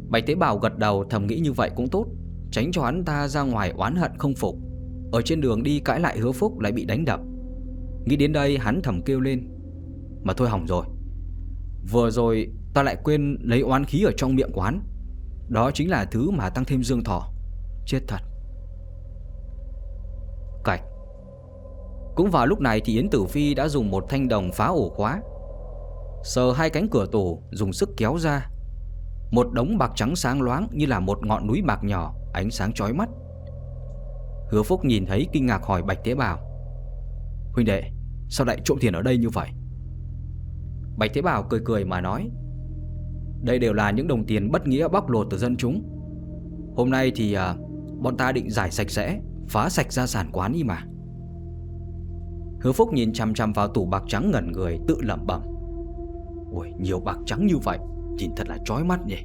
Bạch Tế Bào gật đầu, thầm nghĩ như vậy cũng tốt, Tránh cho hắn ta ra ngoài oán hận không phục. Ở trên đường đi cãi lại hứa phúc lại bị đánh đập. Nghĩ đến đây, hắn thầm kêu lên mà thôi hỏng rồi. Vừa rồi ta lại quên lấy oán khí ở trong miệng của hắn Đó chính là thứ mà tăng thêm dương thọ. Chết thật. Cạch. Cũng vào lúc này thì Yến Tử Phi đã dùng một thanh đồng phá ổ khóa. Sờ hai cánh cửa tủ, dùng sức kéo ra. Một đống bạc trắng sáng loáng như là một ngọn núi bạc nhỏ, Ánh sáng chói mắt. Hứa Phúc nhìn thấy kinh ngạc hỏi Bạch Tế Bào. Huynh đệ, Sao lại trộm tiền ở đây như vậy? Bạch Thế Bảo cười cười mà nói Đây đều là những đồng tiền bất nghĩa bóc lột từ dân chúng. Hôm nay thì à, bọn ta định giải sạch sẽ Phá sạch gia sản quán đi mà. Hứa Phúc nhìn chăm chăm vào tủ bạc trắng ngẩn người tự lẩm bẩm Ôi nhiều bạc trắng như vậy Nhìn thật là chói mắt nhỉ.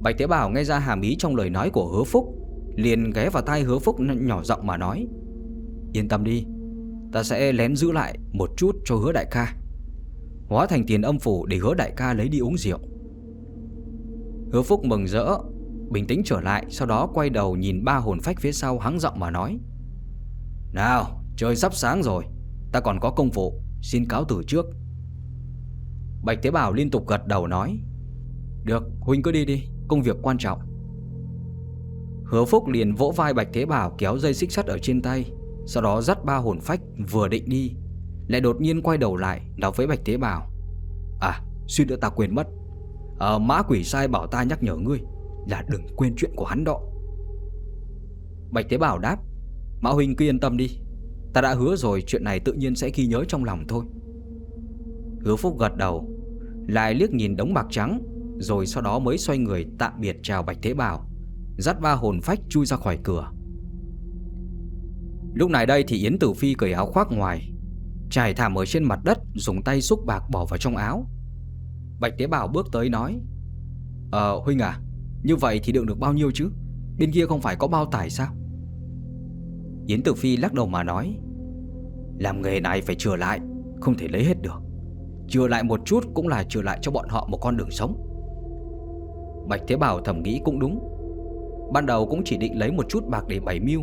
Bạch Tế Bảo nghe ra hàm ý trong lời nói của Hứa Phúc Liền ghé vào tai Hứa Phúc nhỏ giọng mà nói Yên tâm đi Ta sẽ lén giữ lại một chút cho hứa đại ca. Hóa thành tiền âm phủ để hứa đại ca lấy đi uống rượu. Hứa Phúc mừng rỡ, Bình tĩnh trở lại, Sau đó quay đầu nhìn ba hồn phách phía sau hắng giọng mà nói, Nào, trời sắp sáng rồi, Ta còn có công vụ, Xin cáo từ trước. Bạch Tế Bảo liên tục gật đầu nói, Được, Huynh cứ đi đi, Công việc quan trọng. Hứa Phúc liền vỗ vai Bạch thế Bảo kéo dây xích sắt ở trên tay, sau đó dắt ba hồn phách vừa định đi. Lại đột nhiên quay đầu lại Nói với Bạch Tế Bào. À suy nữa ta quên mất. À, Mã quỷ sai bảo ta nhắc nhở ngươi Là đừng quên chuyện của hắn đó. Bạch Tế Bảo đáp Mã Huynh cứ yên tâm đi. Ta đã hứa rồi chuyện này tự nhiên sẽ ghi nhớ trong lòng thôi. Hứa Phúc gật đầu Lại liếc nhìn đống bạc trắng Rồi sau đó mới xoay người tạm biệt chào Bạch thế Bảo Dắt ba hồn phách chui ra khỏi cửa. Lúc này đây thì Yến Tử Phi cởi áo khoác ngoài Trải thảm ở trên mặt đất, Dùng tay xúc bạc bỏ vào trong áo. Bạch Tế bào bước tới nói Ờ Huynh à Như vậy thì đựng được bao nhiêu chứ? Bên kia không phải có bao tải sao? Yến Tử Phi lắc đầu mà nói, Làm nghề này phải chừa lại, Không thể lấy hết được. Chừa lại một chút cũng là chừa lại cho bọn họ một con đường sống. Bạch Thế Bảo thầm nghĩ cũng đúng. Ban đầu cũng chỉ định lấy một chút bạc để bày mưu.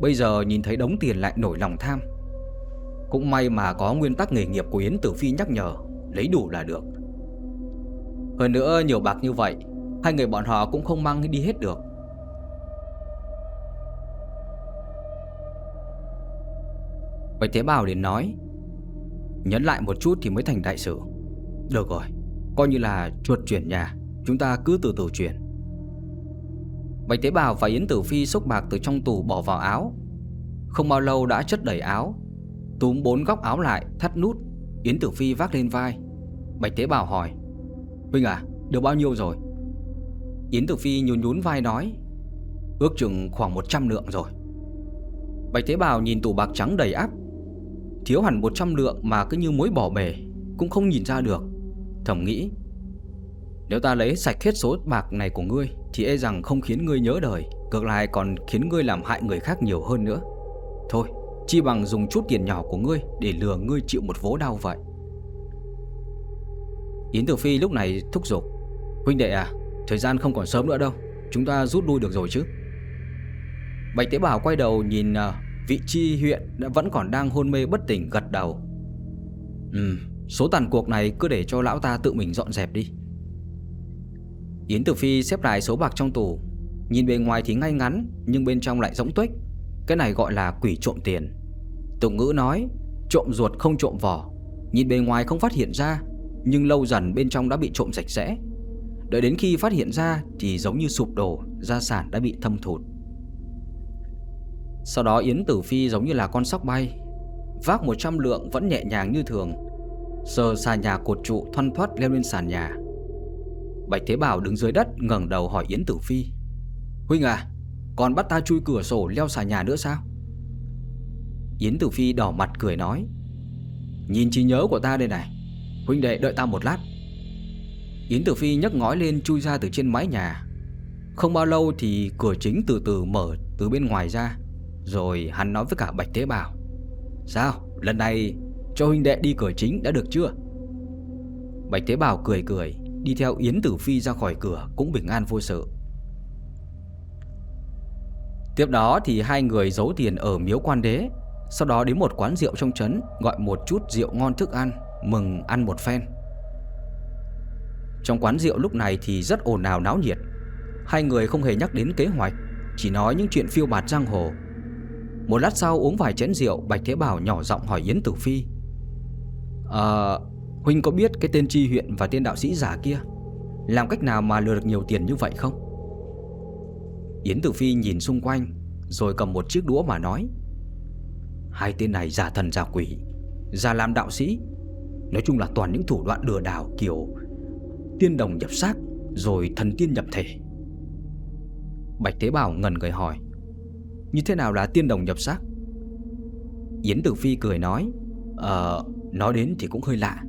Bây giờ nhìn thấy đống tiền lại nổi lòng tham. Cũng may mà có nguyên tắc nghề nghiệp của Yến Tử Phi nhắc nhở, Lấy đủ là được. Hơn nữa, nhiều bạc như vậy, Hai người bọn họ cũng không mang đi hết được. Bạch Thế Bảo liền nói, Nhấn lại một chút thì mới thành đại sự. Được rồi, Coi như là chuột chuyển nhà, Chúng ta cứ từ từ chuyển. Bạch Thế Bảo và Yến Tử Phi xúc bạc từ trong tủ bỏ vào áo. Không bao lâu đã chất đầy áo. Túm bốn góc áo lại, Thắt nút. Yến Tử Phi vác lên vai. Bạch Tế Bào hỏi, Huynh à được bao nhiêu rồi? Yến Tử Phi nhún nhún vai nói, Ước chừng khoảng 100 lượng rồi. Bạch Tế Bào nhìn tủ bạc trắng đầy áp Thiếu hẳn 100 lượng mà cứ như mối bỏ bể, Cũng không nhìn ra được. Thầm nghĩ, Nếu ta lấy sạch hết số bạc này của ngươi, thì e rằng không khiến ngươi nhớ đời, Ngược lại còn khiến ngươi làm hại người khác nhiều hơn nữa. Thôi Chi bằng dùng chút tiền nhỏ của ngươi Để lừa ngươi chịu một vố đau vậy. Yến Tử Phi lúc này thúc giục, Huynh đệ à Thời gian không còn sớm nữa đâu, Chúng ta rút lui được rồi chứ? Bạch Tế Bảo quay đầu nhìn à, vị chi huyện đã vẫn còn đang hôn mê bất tỉnh gật đầu. Ừ Số tàn cuộc này cứ để cho lão ta tự mình dọn dẹp đi. Yến Tử Phi xếp lại số bạc trong tủ, Nhìn bề ngoài thì ngay ngắn Nhưng bên trong lại rỗng tuếch. Cái này gọi là quỷ trộm tiền. Tục ngữ nói, Trộm ruột không trộm vỏ Nhìn bề ngoài không phát hiện ra, Nhưng lâu dần bên trong đã bị trộm sạch sẽ. Đợi đến khi phát hiện ra Thì giống như sụp đổ, Gia sản đã bị thâm thụt. Sau đó Yến Tử Phi giống như là con sóc bay, Vác 100 lượng vẫn nhẹ nhàng như thường, Sờ xà nhà cột trụ thoăn thoát leo lên sàn nhà. Bạch Thế Bảo đứng dưới đất ngẩng đầu hỏi Yến Tử Phi, Huynh à Còn bắt ta chui cửa sổ leo xà nhà nữa sao? Yến Tử Phi đỏ mặt cười nói Nhìn trí nhớ của ta đây này Huynh đệ đợi ta một lát. Yến Tử Phi nhấc ngói lên chui ra từ trên mái nhà. Không bao lâu thì cửa chính từ từ mở từ bên ngoài ra Rồi hắn nói với cả Bạch Thế Bảo Sao lần này cho huynh đệ đi cửa chính đã được chưa? Bạch Thế Bảo cười cười đi theo Yến Tử Phi ra khỏi cửa cũng bình an vô sự. Tiếp đó thì hai người giấu tiền ở miếu quan đế, sau đó đến một quán rượu trong trấn gọi một chút rượu ngon thức ăn, mừng ăn một phen. Trong quán rượu lúc này thì rất ồn ào náo nhiệt. Hai người không hề nhắc đến kế hoạch, chỉ nói những chuyện phiêu bạt giang hồ. Một lát sau uống vài chén rượu, Bạch Thế Bảo nhỏ giọng hỏi Yến Tử Phi. Ờ, Huynh có biết cái tên tri huyện và tên đạo sĩ giả kia Làm cách nào mà lừa được nhiều tiền như vậy không Yến Tử Phi nhìn xung quanh Rồi cầm một chiếc đũa mà nói Hai tên này giả thần giả quỷ Giả làm đạo sĩ. Nói chung là toàn những thủ đoạn lừa đảo kiểu Tiên đồng nhập xác Rồi thần tiên nhập thể. Bạch Thế Bảo ngần người hỏi Như thế nào là tiên đồng nhập xác? Yến Tử Phi cười nói Ờ, nói đến thì cũng hơi lạ.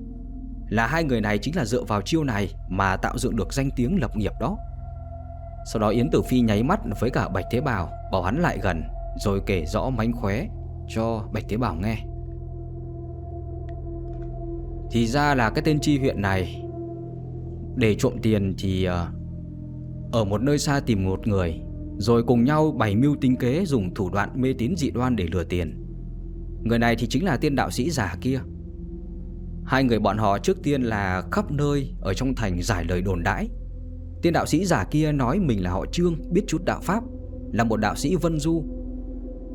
Là hai người này chính là dựa vào chiêu này mà tạo dựng được danh tiếng lập nghiệp đó. Sau đó Yến Tử Phi nháy mắt với cả Bạch Thế Bảo, bảo hắn lại gần, rồi kể rõ mánh khóe cho Bạch tế Bảo nghe. Thì ra là cái tên chi huyện này Để trộm tiền thì ờ, Ở một nơi xa tìm một người Rồi cùng nhau bày mưu tính kế Dùng thủ đoạn mê tín dị đoan để lừa tiền Người này thì chính là tiên đạo sĩ giả kia Hai người bọn họ trước tiên là khắp nơi ở trong thành giải lời đồn đãi. Tiên đạo sĩ giả kia nói mình là họ Trương, biết chút đạo pháp, là một đạo sĩ vân du.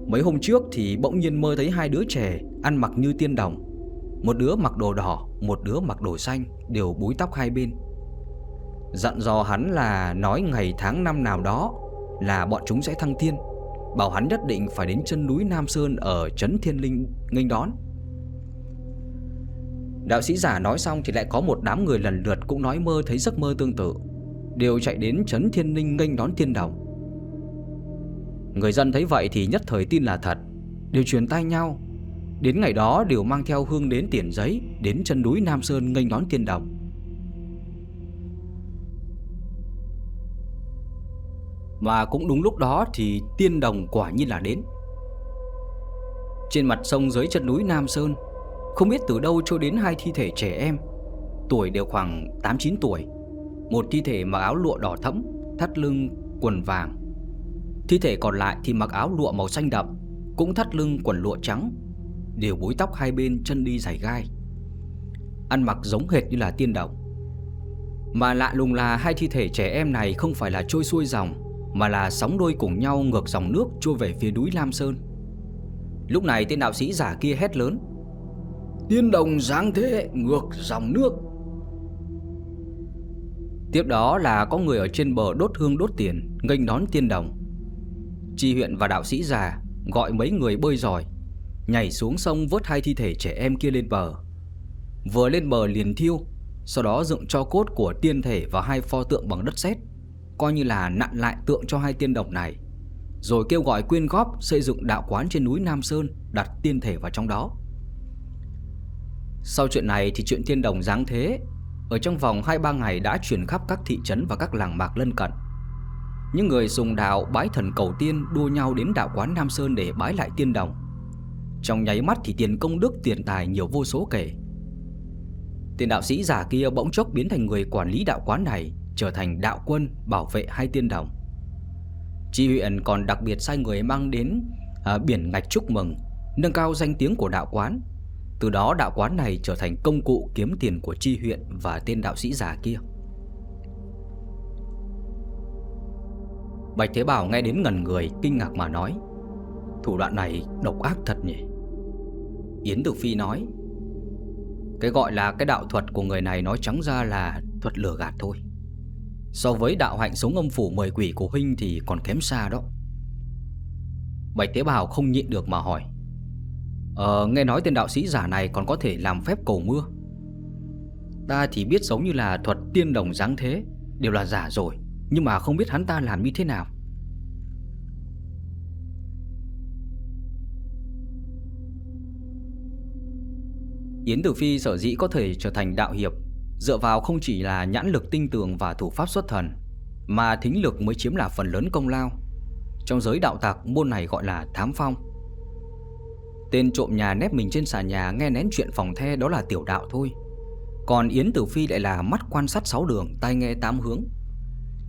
Mấy hôm trước thì bỗng nhiên mơ thấy hai đứa trẻ ăn mặc như tiên đồng. Một đứa mặc đồ đỏ, một đứa mặc đồ xanh, đều búi tóc hai bên. Dặn dò hắn là nói ngày tháng năm nào đó là bọn chúng sẽ thăng thiên, bảo hắn nhất định phải đến chân núi Nam Sơn ở trấn Thiên Linh nghênh đón. Đạo sĩ giả nói xong thì lại có một đám người lần lượt cũng nói mơ thấy giấc mơ tương tự Đều chạy đến Trấn Thiên Linh nghênh đón tiên đồng Người dân thấy vậy thì nhất thời tin là thật. Đều truyền tay nhau. Đến ngày đó, đều mang theo hương đến tiền giấy, Đến chân núi Nam Sơn nghênh đón tiên đồng. Và cũng đúng lúc đó thì tiên đồng quả nhiên là đến. Trên mặt sông dưới chân núi Nam Sơn, không biết từ đâu cho đến hai thi thể trẻ em, Tuổi đều khoảng 8-9 tuổi. Một thi thể mặc áo lụa đỏ thẫm, Thắt lưng, quần vàng. Thi thể còn lại thì mặc áo lụa màu xanh đậm, Cũng thắt lưng quần lụa trắng, Đều búi tóc hai bên chân đi dài gai. Ăn mặc giống hệt như là tiên động. Mà lạ lùng là hai thi thể trẻ em này không phải là trôi xuôi dòng, Mà là sóng đôi cùng nhau ngược dòng nước trôi về phía núi Lam Sơn. Lúc này tên đạo sĩ giả kia hét lớn, Tiên đồng dáng thế ngược dòng nước. Tiếp đó là có người ở trên bờ đốt hương đốt tiền, nghênh đón tiên đồng. Tri huyện và đạo sĩ già Gọi mấy người bơi giỏi, Nhảy xuống sông vớt hai thi thể trẻ em kia lên bờ. Vừa lên bờ liền thiêu, Sau đó dựng cho cốt của tiên thể và hai pho tượng bằng đất sét, Coi như là nặn lại tượng cho hai tiên đồng này, Rồi kêu gọi quyên góp xây dựng đạo quán trên núi Nam Sơn Đặt tiên thể vào trong đó. Sau chuyện này thì chuyện tiên đồng dáng thế, Ở trong vòng 2-3 ngày đã truyền khắp các thị trấn và các làng mạc lân cận. Những người dùng đạo bái thần cầu tiên đua nhau đến đạo quán Nam Sơn để bái lại tiên đồng. Trong nháy mắt thì tiền công đức tiền tài nhiều vô số kể. Tiền đạo sĩ giả kia bỗng chốc biến thành người quản lý đạo quán này Trở thành đạo quân bảo vệ hai tiên đồng. Chi huyện còn đặc biệt sai người mang đến à, biển ngạch chúc mừng Nâng cao danh tiếng của đạo quán. Từ đó đạo quán này trở thành công cụ kiếm tiền của chi huyện và tên đạo sĩ giả kia. Bạch Thế Bảo nghe đến ngần người kinh ngạc mà nói Thủ đoạn này độc ác thật nhỉ? Yến Tử Phi nói Cái gọi là cái đạo thuật của người này nói trắng ra là thuật lừa gạt thôi. So với đạo hạnh sống âm phủ mời quỷ của huynh thì còn kém xa đó. Bạch Thế Bảo không nhịn được mà hỏi Ờ, nghe nói tên đạo sĩ giả này còn có thể làm phép cầu mưa. Ta thì biết giống như là thuật tiên đồng dáng thế Đều là giả rồi. Nhưng mà không biết hắn ta làm như thế nào. Yến Tử Phi sở dĩ có thể trở thành đạo hiệp Dựa vào không chỉ là nhãn lực tinh tường và thủ pháp xuất thần Mà thính lực mới chiếm là phần lớn công lao. Trong giới đạo tặc môn này gọi là thám phong. Tên trộm nhà nép mình trên xà nhà nghe nén chuyện phòng the đó là tiểu đạo thôi. Còn Yến Tử Phi lại là mắt quan sát sáu đường, tai nghe tám hướng.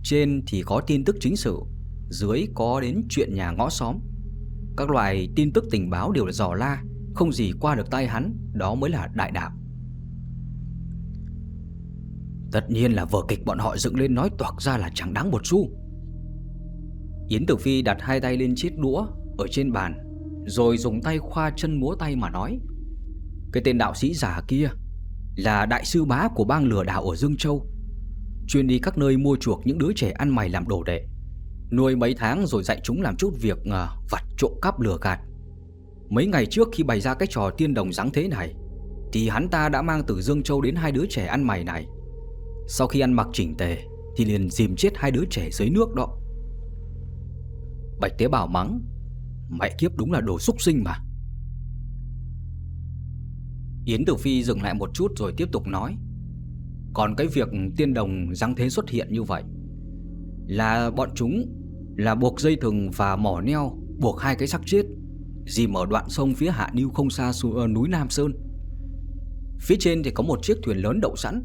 Trên thì có tin tức chính sự, dưới có đến chuyện nhà ngõ xóm. Các loại tin tức tình báo đều là dò la, không gì qua được tay hắn, đó mới là đại đạo. Tất nhiên là vở kịch bọn họ dựng lên nói toạc ra là chẳng đáng một xu. Yến Tử Phi đặt hai tay lên chiếc đũa ở trên bàn, rồi dùng tay khoa chân múa tay mà nói: "Cái tên đạo sĩ giả kia là đại sư bá của bang lừa đảo ở Dương Châu, chuyên đi các nơi mua chuộc những đứa trẻ ăn mày làm đồ đệ, nuôi mấy tháng rồi dạy chúng làm chút việc à, vặt trộm cắp lừa gạt. Mấy ngày trước khi bày ra cái trò tiên đồng dáng thế này, thì hắn ta đã mang từ Dương Châu đến hai đứa trẻ ăn mày này. Sau khi ăn mặc chỉnh tề thì liền dìm chết hai đứa trẻ dưới nước đó. Bạch Tế Bảo mắng, mẹ kiếp đúng là đồ xúc sinh mà. Yến Tử Phi dừng lại một chút rồi tiếp tục nói còn cái việc tiên đồng răng thế xuất hiện như vậy, Là bọn chúng Là buộc dây thừng và mỏ neo, Buộc hai cái xác chết Dìm ở đoạn sông phía hạ Niu không xa xuống ờ, núi Nam Sơn. Phía trên thì có một chiếc thuyền lớn đậu sẵn,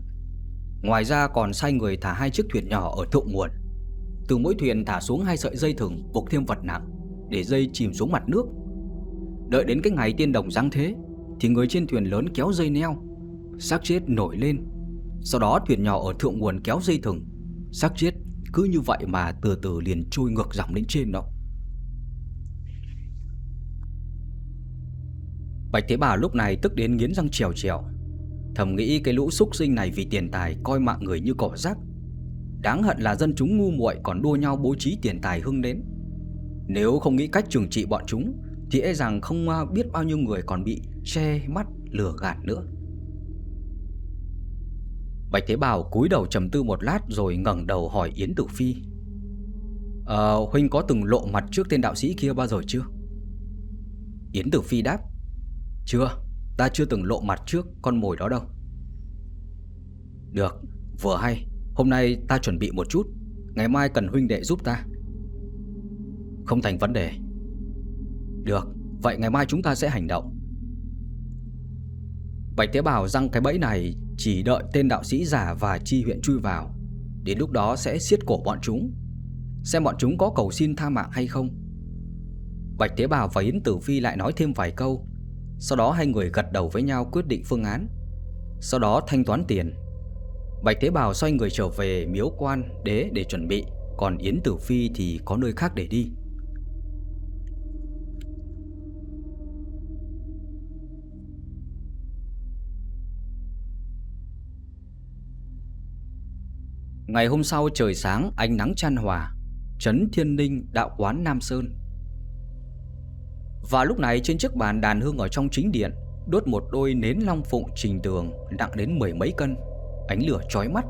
Ngoài ra còn sai người thả hai chiếc thuyền nhỏ ở thượng nguồn. Từ mỗi thuyền thả xuống hai sợi dây thừng buộc thêm vật nặng Để dây chìm xuống mặt nước. Đợi đến cái ngày tiên đồng giáng thế, thì người trên thuyền lớn kéo dây neo, xác chết nổi lên. Sau đó thuyền nhỏ ở thượng nguồn kéo dây thừng. Xác chết, cứ như vậy mà từ từ liền trôi ngược dòng lên trên đó. Bạch Thế Bà lúc này tức đến nghiến răng trèo trèo. Thầm nghĩ cái lũ súc sinh này vì tiền tài coi mạng người như cỏ rác. Đáng hận là dân chúng ngu muội còn đua nhau bố trí tiền tài hưng đến Nếu không nghĩ cách trừng trị bọn chúng, Thì e rằng không à, biết bao nhiêu người còn bị che mắt, lừa gạt nữa. Bạch Thế Bảo cúi đầu trầm tư một lát rồi ngẩng đầu hỏi Yến Tử Phi. Ờ, Huynh có từng lộ mặt trước tên đạo sĩ kia bao giờ chưa? Yến Tử Phi đáp. Chưa, ta chưa từng lộ mặt trước con mồi đó đâu. Được, vừa hay, hôm nay ta chuẩn bị một chút, ngày mai cần huynh đệ giúp ta. Không thành vấn đề. Được, vậy ngày mai chúng ta sẽ hành động. Bạch Tế Bảo răng cái bẫy này chỉ đợi tên đạo sĩ giả và chi huyện chui vào. Đến lúc đó sẽ siết cổ bọn chúng, xem bọn chúng có cầu xin tha mạng hay không. Bạch Tế bào và Yến Tử Phi lại nói thêm vài câu, sau đó hai người gật đầu với nhau quyết định phương án. Sau đó thanh toán tiền. Bạch Tế bào xoay người trở về miếu quan đế để chuẩn bị, còn Yến Tử Phi thì có nơi khác để đi. Ngày hôm sau trời sáng, ánh nắng chan hòa, Trấn Thiên Ninh đạo quán Nam Sơn. Và lúc này trên chiếc bàn đàn hương ở trong chính điện, Đốt một đôi nến long phụng trình tường Nặng đến mười mấy cân, Ánh lửa chói mắt.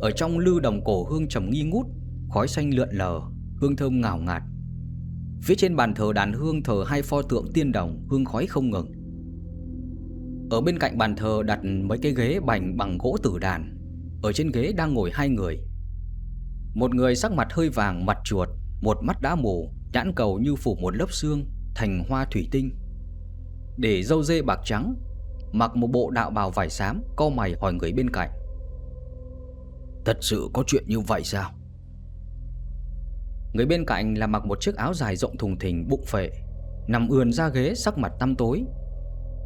Ở trong lư đồng cổ hương trầm nghi ngút, Khói xanh lượn lờ, Hương thơm ngào ngạt. Phía trên bàn thờ đàn hương thờ hai pho tượng tiên đồng, Hương khói không ngừng. Ở bên cạnh bàn thờ đặt mấy cái ghế bành bằng gỗ tử đàn ở trên ghế đang ngồi hai người. Một người sắc mặt hơi vàng mặt chuột Một mắt đã mù Nhãn cầu như phủ một lớp xương Thành hoa thủy tinh. Để dâu dê bạc trắng Mặc một bộ đạo bào vải xám Câu mày hỏi người bên cạnh. Thật sự có chuyện như vậy sao? Người bên cạnh là mặc một chiếc áo dài rộng thùng thình bụng phệ Nằm ườn ra ghế sắc mặt tăm tối.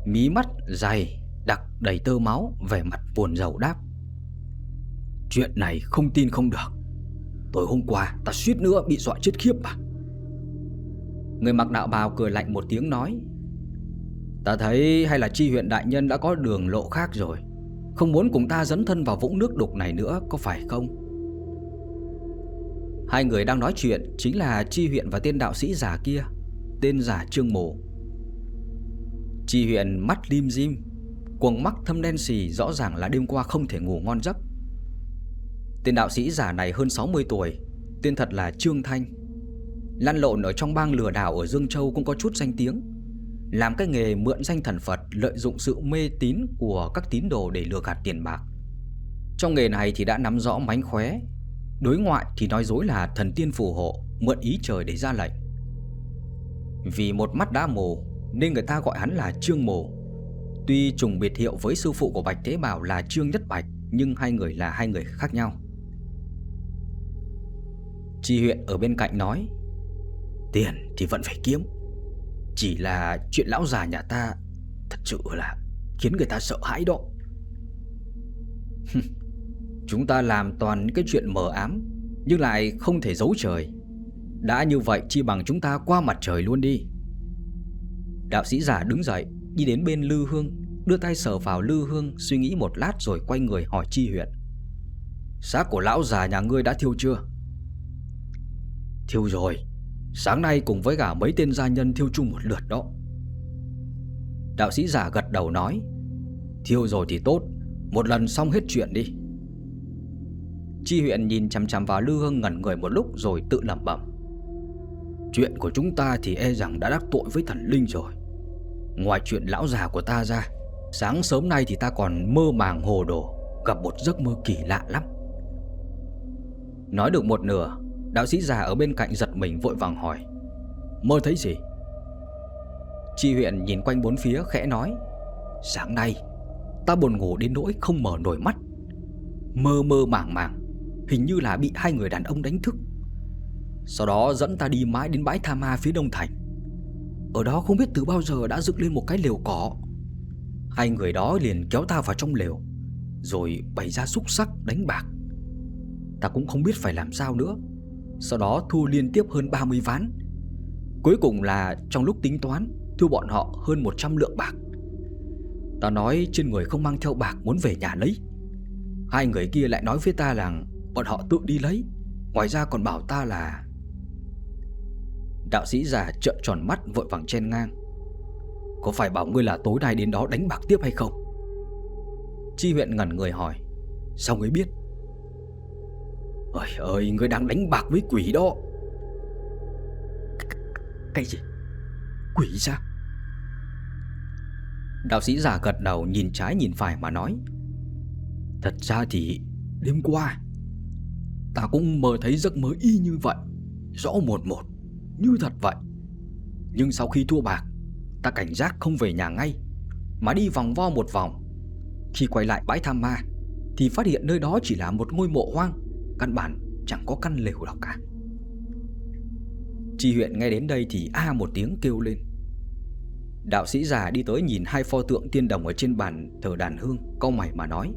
Mí mắt dày Đặc đầy tơ máu Vẻ mặt buồn rầu đáp Chuyện này không tin không được. Tối hôm qua, ta suýt nữa bị dọa chết khiếp à Người mặc đạo bào cười lạnh một tiếng nói, Ta thấy hay là chi huyện đại nhân đã có đường lộ khác rồi. Không muốn cùng ta dấn thân vào vũng nước đục này nữa, có phải không? Hai người đang nói chuyện chính là chi huyện và tên đạo sĩ giả kia, Tên giả trương Mổ Chi huyện mắt lim dim, Cuồng mắt thâm đen xì, rõ ràng là đêm qua không thể ngủ ngon giấc. Tên đạo sĩ giả này hơn 60 tuổi, Tên thật là Trương Thanh. Lăn lộn ở trong bang lừa đảo ở Dương Châu cũng có chút danh tiếng, Làm cái nghề mượn danh thần Phật Lợi dụng sự mê tín của các tín đồ để lừa gạt tiền bạc. Trong nghề này thì đã nắm rõ mánh khóe, Đối ngoại thì nói dối là thần tiên phù hộ, Mượn ý trời để ra lệnh. Vì một mắt đã mù Nên người ta gọi hắn là Trương Mù. Tuy trùng biệt hiệu với sư phụ của Bạch Thế Bảo là Trương Nhất Bạch, Nhưng hai người là hai người khác nhau. Chi huyện ở bên cạnh nói, Tiền thì vẫn phải kiếm. Chỉ là chuyện lão già nhà ta Thật sự là khiến người ta sợ hãi đó. Chúng ta làm toàn cái chuyện mờ ám, Nhưng lại không thể giấu trời. Đã như vậy chi bằng chúng ta qua mặt trời luôn đi. Đạo sĩ giả đứng dậy, Đi đến bên Lư Hương, Đưa tay sờ vào Lư Hương, Suy nghĩ một lát rồi quay người hỏi Chi huyện Xác của lão già nhà ngươi đã thiêu chưa? Thiêu rồi, Sáng nay cùng với cả mấy tên gia nhân thiêu chung một lượt đó. Đạo sĩ giả gật đầu nói, Thiêu rồi thì tốt, Một lần xong hết chuyện đi. Chi huyện nhìn chằm chằm vào Lư Hương ngẩn người một lúc rồi tự lẩm bẩm, Chuyện của chúng ta thì e rằng đã đắc tội với thần linh rồi. Ngoài chuyện lão già của ta ra, Sáng sớm nay thì ta còn mơ màng hồ đồ, Gặp một giấc mơ kỳ lạ lắm. Nói được một nửa Đạo sĩ già ở bên cạnh giật mình vội vàng hỏi, Mơ thấy gì? Chi huyện nhìn quanh bốn phía khẽ nói, Sáng nay, Ta buồn ngủ đến nỗi không mở nổi mắt. Mơ mơ màng màng, Hình như là bị hai người đàn ông đánh thức. Sau đó dẫn ta đi mãi đến bãi tha ma phía đông thành. Ở đó không biết từ bao giờ đã dựng lên một cái lều cỏ. Hai người đó liền kéo ta vào trong lều, Rồi bày ra xúc sắc đánh bạc. Ta cũng không biết phải làm sao nữa. Sau đó thua liên tiếp hơn 30 ván. Cuối cùng là trong lúc tính toán Thua bọn họ hơn 100 lượng bạc. Ta nói trên người không mang theo bạc muốn về nhà lấy. Hai người kia lại nói với ta rằng Bọn họ tự đi lấy. Ngoài ra còn bảo ta là Đạo sĩ già trợn tròn mắt vội vàng chen ngang. Có phải bảo ngươi là tối nay đến đó đánh bạc tiếp hay không? Chi huyện ngẩn người hỏi. Sao ngươi biết? Ôi ơi ngươi đang đánh bạc với quỷ đó. Cái gì? Quỷ sao Đạo sĩ già gật đầu nhìn trái nhìn phải mà nói, Thật ra thì đêm qua Ta cũng mơ thấy giấc mơ y như vậy, Rõ một một, Như thật vậy. Nhưng sau khi thua bạc, Ta cảnh giác không về nhà ngay, Mà đi vòng vo một vòng. Khi quay lại bãi tham ma Thì phát hiện nơi đó chỉ là một ngôi mộ hoang. Căn bản, chẳng có căn lều nào cả. Chi huyện nghe đến đây thì a một tiếng kêu lên. Đạo sĩ già đi tới nhìn hai pho tượng tiên đồng ở trên bàn thờ đàn hương Câu mày mà nói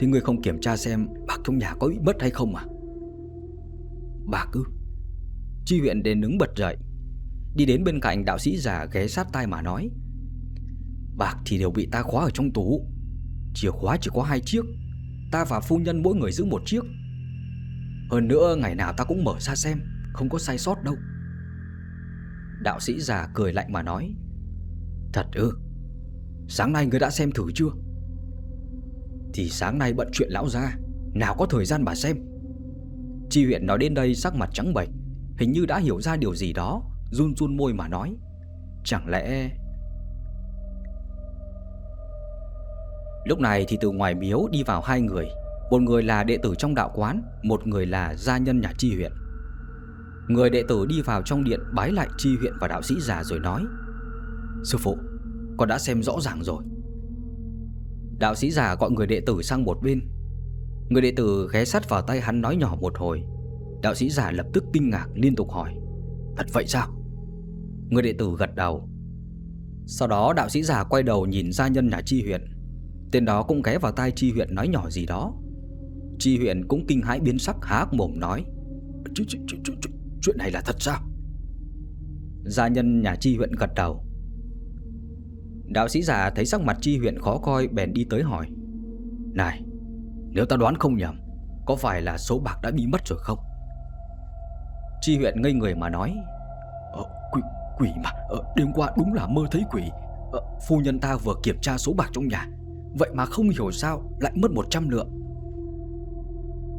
Thì người không kiểm tra xem bạc trong nhà có bị mất hay không à? Bạc ư Chi huyện đến đứng bật dậy, Đi đến bên cạnh đạo sĩ già ghé sát tai mà nói Bạc thì đều bị ta khóa ở trong tủ, Chìa khóa chỉ có hai chiếc, Ta và phu nhân mỗi người giữ một chiếc. Hơn nữa, ngày nào ta cũng mở ra xem, Không có sai sót đâu. Đạo sĩ già cười lạnh mà nói, Thật ư? Sáng nay ngươi đã xem thử chưa? Thì sáng nay bận chuyện lão ra Nào có thời gian mà xem. Chi huyện nói đến đây sắc mặt trắng bệch, Hình như đã hiểu ra điều gì đó, Run run môi mà nói, Chẳng lẽ Lúc này thì từ ngoài miếu đi vào hai người. Một người là đệ tử trong đạo quán Một người là gia nhân nhà chi huyện. Người đệ tử đi vào trong điện bái lại chi huyện và đạo sĩ già rồi nói Sư phụ, con đã xem rõ ràng rồi. Đạo sĩ già gọi người đệ tử sang một bên. Người đệ tử ghé sát vào tay hắn nói nhỏ một hồi. Đạo sĩ già lập tức kinh ngạc liên tục hỏi Thật vậy sao? Người đệ tử gật đầu. Sau đó đạo sĩ già quay đầu nhìn gia nhân nhà chi huyện. Tên đó cũng ghé vào tai chi huyện nói nhỏ gì đó. Chi huyện cũng kinh hãi biến sắc há mồm nói Ch ch ch ch Chuyện này là thật sao? Gia nhân nhà chi huyện gật đầu. Đạo sĩ già thấy sắc mặt chi huyện khó coi Bèn đi tới hỏi Này Nếu ta đoán không nhầm Có phải là số bạc đã bị mất rồi không? Chi huyện ngây người mà nói ờ, Quỷ, quỷ mà ờ, Đêm qua đúng là mơ thấy quỷ. Ờ, Phu nhân ta vừa kiểm tra số bạc trong nhà Vậy mà không hiểu sao lại mất 100 lượng.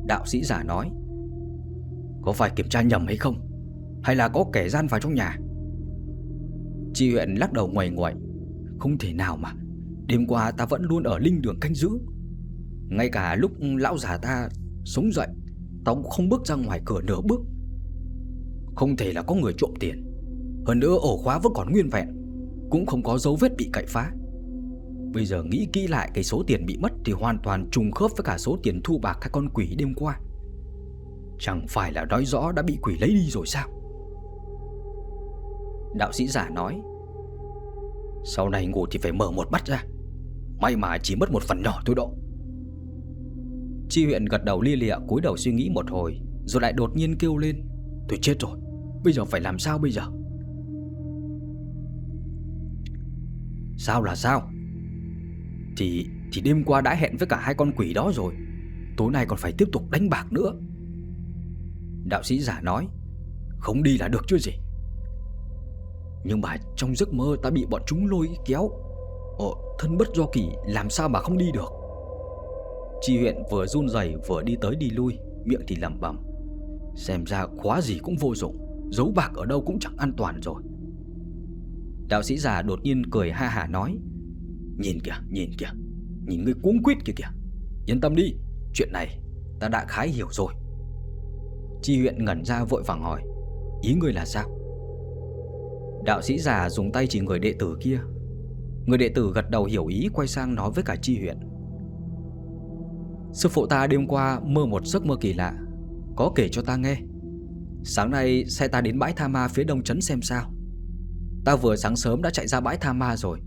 Đạo sĩ giả nói, có phải kiểm tra nhầm hay không? Hay là có kẻ gian vào trong nhà? Chị huyện lắc đầu ngoài ngoại, Không thể nào mà, Đêm qua ta vẫn luôn ở linh đường canh giữ. Ngay cả lúc lão già ta sống dậy, Ta cũng không bước ra ngoài cửa nửa bước. Không thể là có người trộm tiền, Hơn nữa ổ khóa vẫn còn nguyên vẹn, Cũng không có dấu vết bị cậy phá. Bây giờ nghĩ kỹ lại cái số tiền bị mất thì hoàn toàn trùng khớp với cả số tiền thu bạc các con quỷ đêm qua. Chẳng phải là nói rõ đã bị quỷ lấy đi rồi sao? Đạo sĩ giả nói, Sau này ngủ thì phải mở một mắt ra May mà chỉ mất một phần nhỏ thôi độ Chi huyện gật đầu lia lịa, cúi đầu suy nghĩ một hồi, Rồi lại đột nhiên kêu lên, Tôi chết rồi, Bây giờ phải làm sao bây giờ Sao là sao thì thì đêm qua đã hẹn với cả hai con quỷ đó rồi. Tối nay còn phải tiếp tục đánh bạc nữa. Đạo sĩ giả nói Không đi là được chứ gì. Nhưng mà trong giấc mơ ta bị bọn chúng lôi kéo. Ồ, thân bất do kỳ làm sao mà không đi được? Chi huyện vừa run rẩy vừa đi tới đi lui Miệng thì lẩm bẩm Xem ra khóa gì cũng vô dụng Giấu bạc ở đâu cũng chẳng an toàn rồi. Đạo sĩ già đột nhiên cười ha hả nói Nhìn kìa, nhìn kìa. Nhìn người cuống quýt kìa kìa. Yên tâm đi, chuyện này ta đã khái hiểu rồi. Chi huyện ngẩn ra vội vàng hỏi Ý người là sao? Đạo sĩ già dùng tay chỉ người đệ tử kia. Người đệ tử gật đầu hiểu ý quay sang nói với cả chi huyện Sư phụ ta đêm qua mơ một giấc mơ kỳ lạ Có kể cho ta nghe. Sáng nay xe ta đến bãi tha ma phía đông trấn xem sao. Ta vừa sáng sớm đã chạy ra bãi tha ma rồi.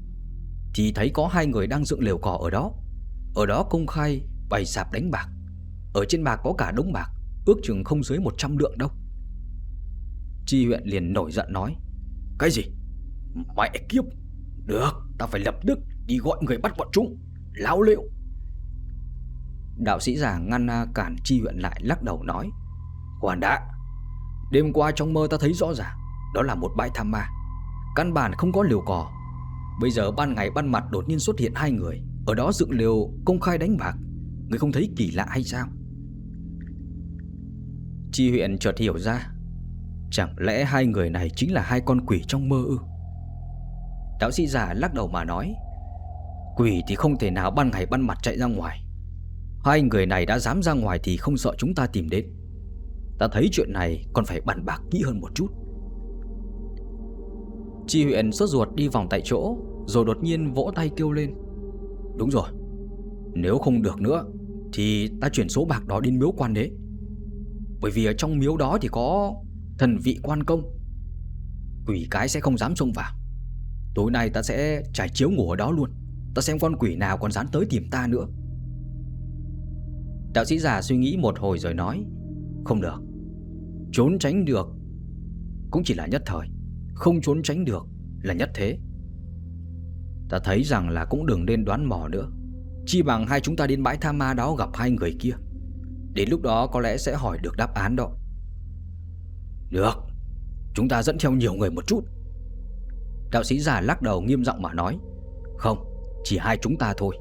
Thì thấy có hai người đang dựng lều cỏ ở đó. Ở đó công khai bày sạp đánh bạc. Ở trên bạc có cả đống bạc Ước chừng không dưới 100 lượng đâu. Chi huyện liền nổi giận nói Cái gì? Mẹ kiếp! Được, ta phải lập tức đi gọi người bắt bọn chúng Lão liệu Đạo sĩ già ngăn à, cản chi huyện lại lắc đầu nói hoàn đã Đêm qua trong mơ ta thấy rõ ràng Đó là một bãi tham ma. Căn bản không có liều cỏ Bây giờ ban ngày ban mặt đột nhiên xuất hiện hai người. Ở đó dựng liều công khai đánh bạc. Người không thấy kỳ lạ hay sao? Chi huyện chợt hiểu ra. Chẳng lẽ hai người này chính là hai con quỷ trong mơ ư? Đạo sĩ già lắc đầu mà nói, Quỷ thì không thể nào ban ngày ban mặt chạy ra ngoài. Hai người này đã dám ra ngoài thì không sợ chúng ta tìm đến. Ta thấy chuyện này còn phải bàn bạc kỹ hơn một chút. Chi huyện sốt ruột đi vòng tại chỗ Rồi đột nhiên vỗ tay kêu lên. Đúng rồi Nếu không được nữa Thì ta chuyển số bạc đó đến miếu quan đế. Bởi vì ở trong miếu đó thì có Thần vị quan công. Quỷ cái sẽ không dám xông vào. Tối nay ta sẽ trải chiếu ngủ ở đó luôn. Ta xem con quỷ nào còn dám tới tìm ta nữa. Đạo sĩ già suy nghĩ một hồi rồi nói Không được. Trốn tránh được Cũng chỉ là nhất thời không trốn tránh được là nhất thế. Ta thấy rằng là cũng đừng nên đoán mò nữa. Chi bằng hai chúng ta đến bãi tha ma đó gặp hai người kia. Đến lúc đó có lẽ sẽ hỏi được đáp án đó. Được Chúng ta dẫn theo nhiều người một chút. Đạo sĩ già lắc đầu nghiêm giọng mà nói Không, chỉ hai chúng ta thôi.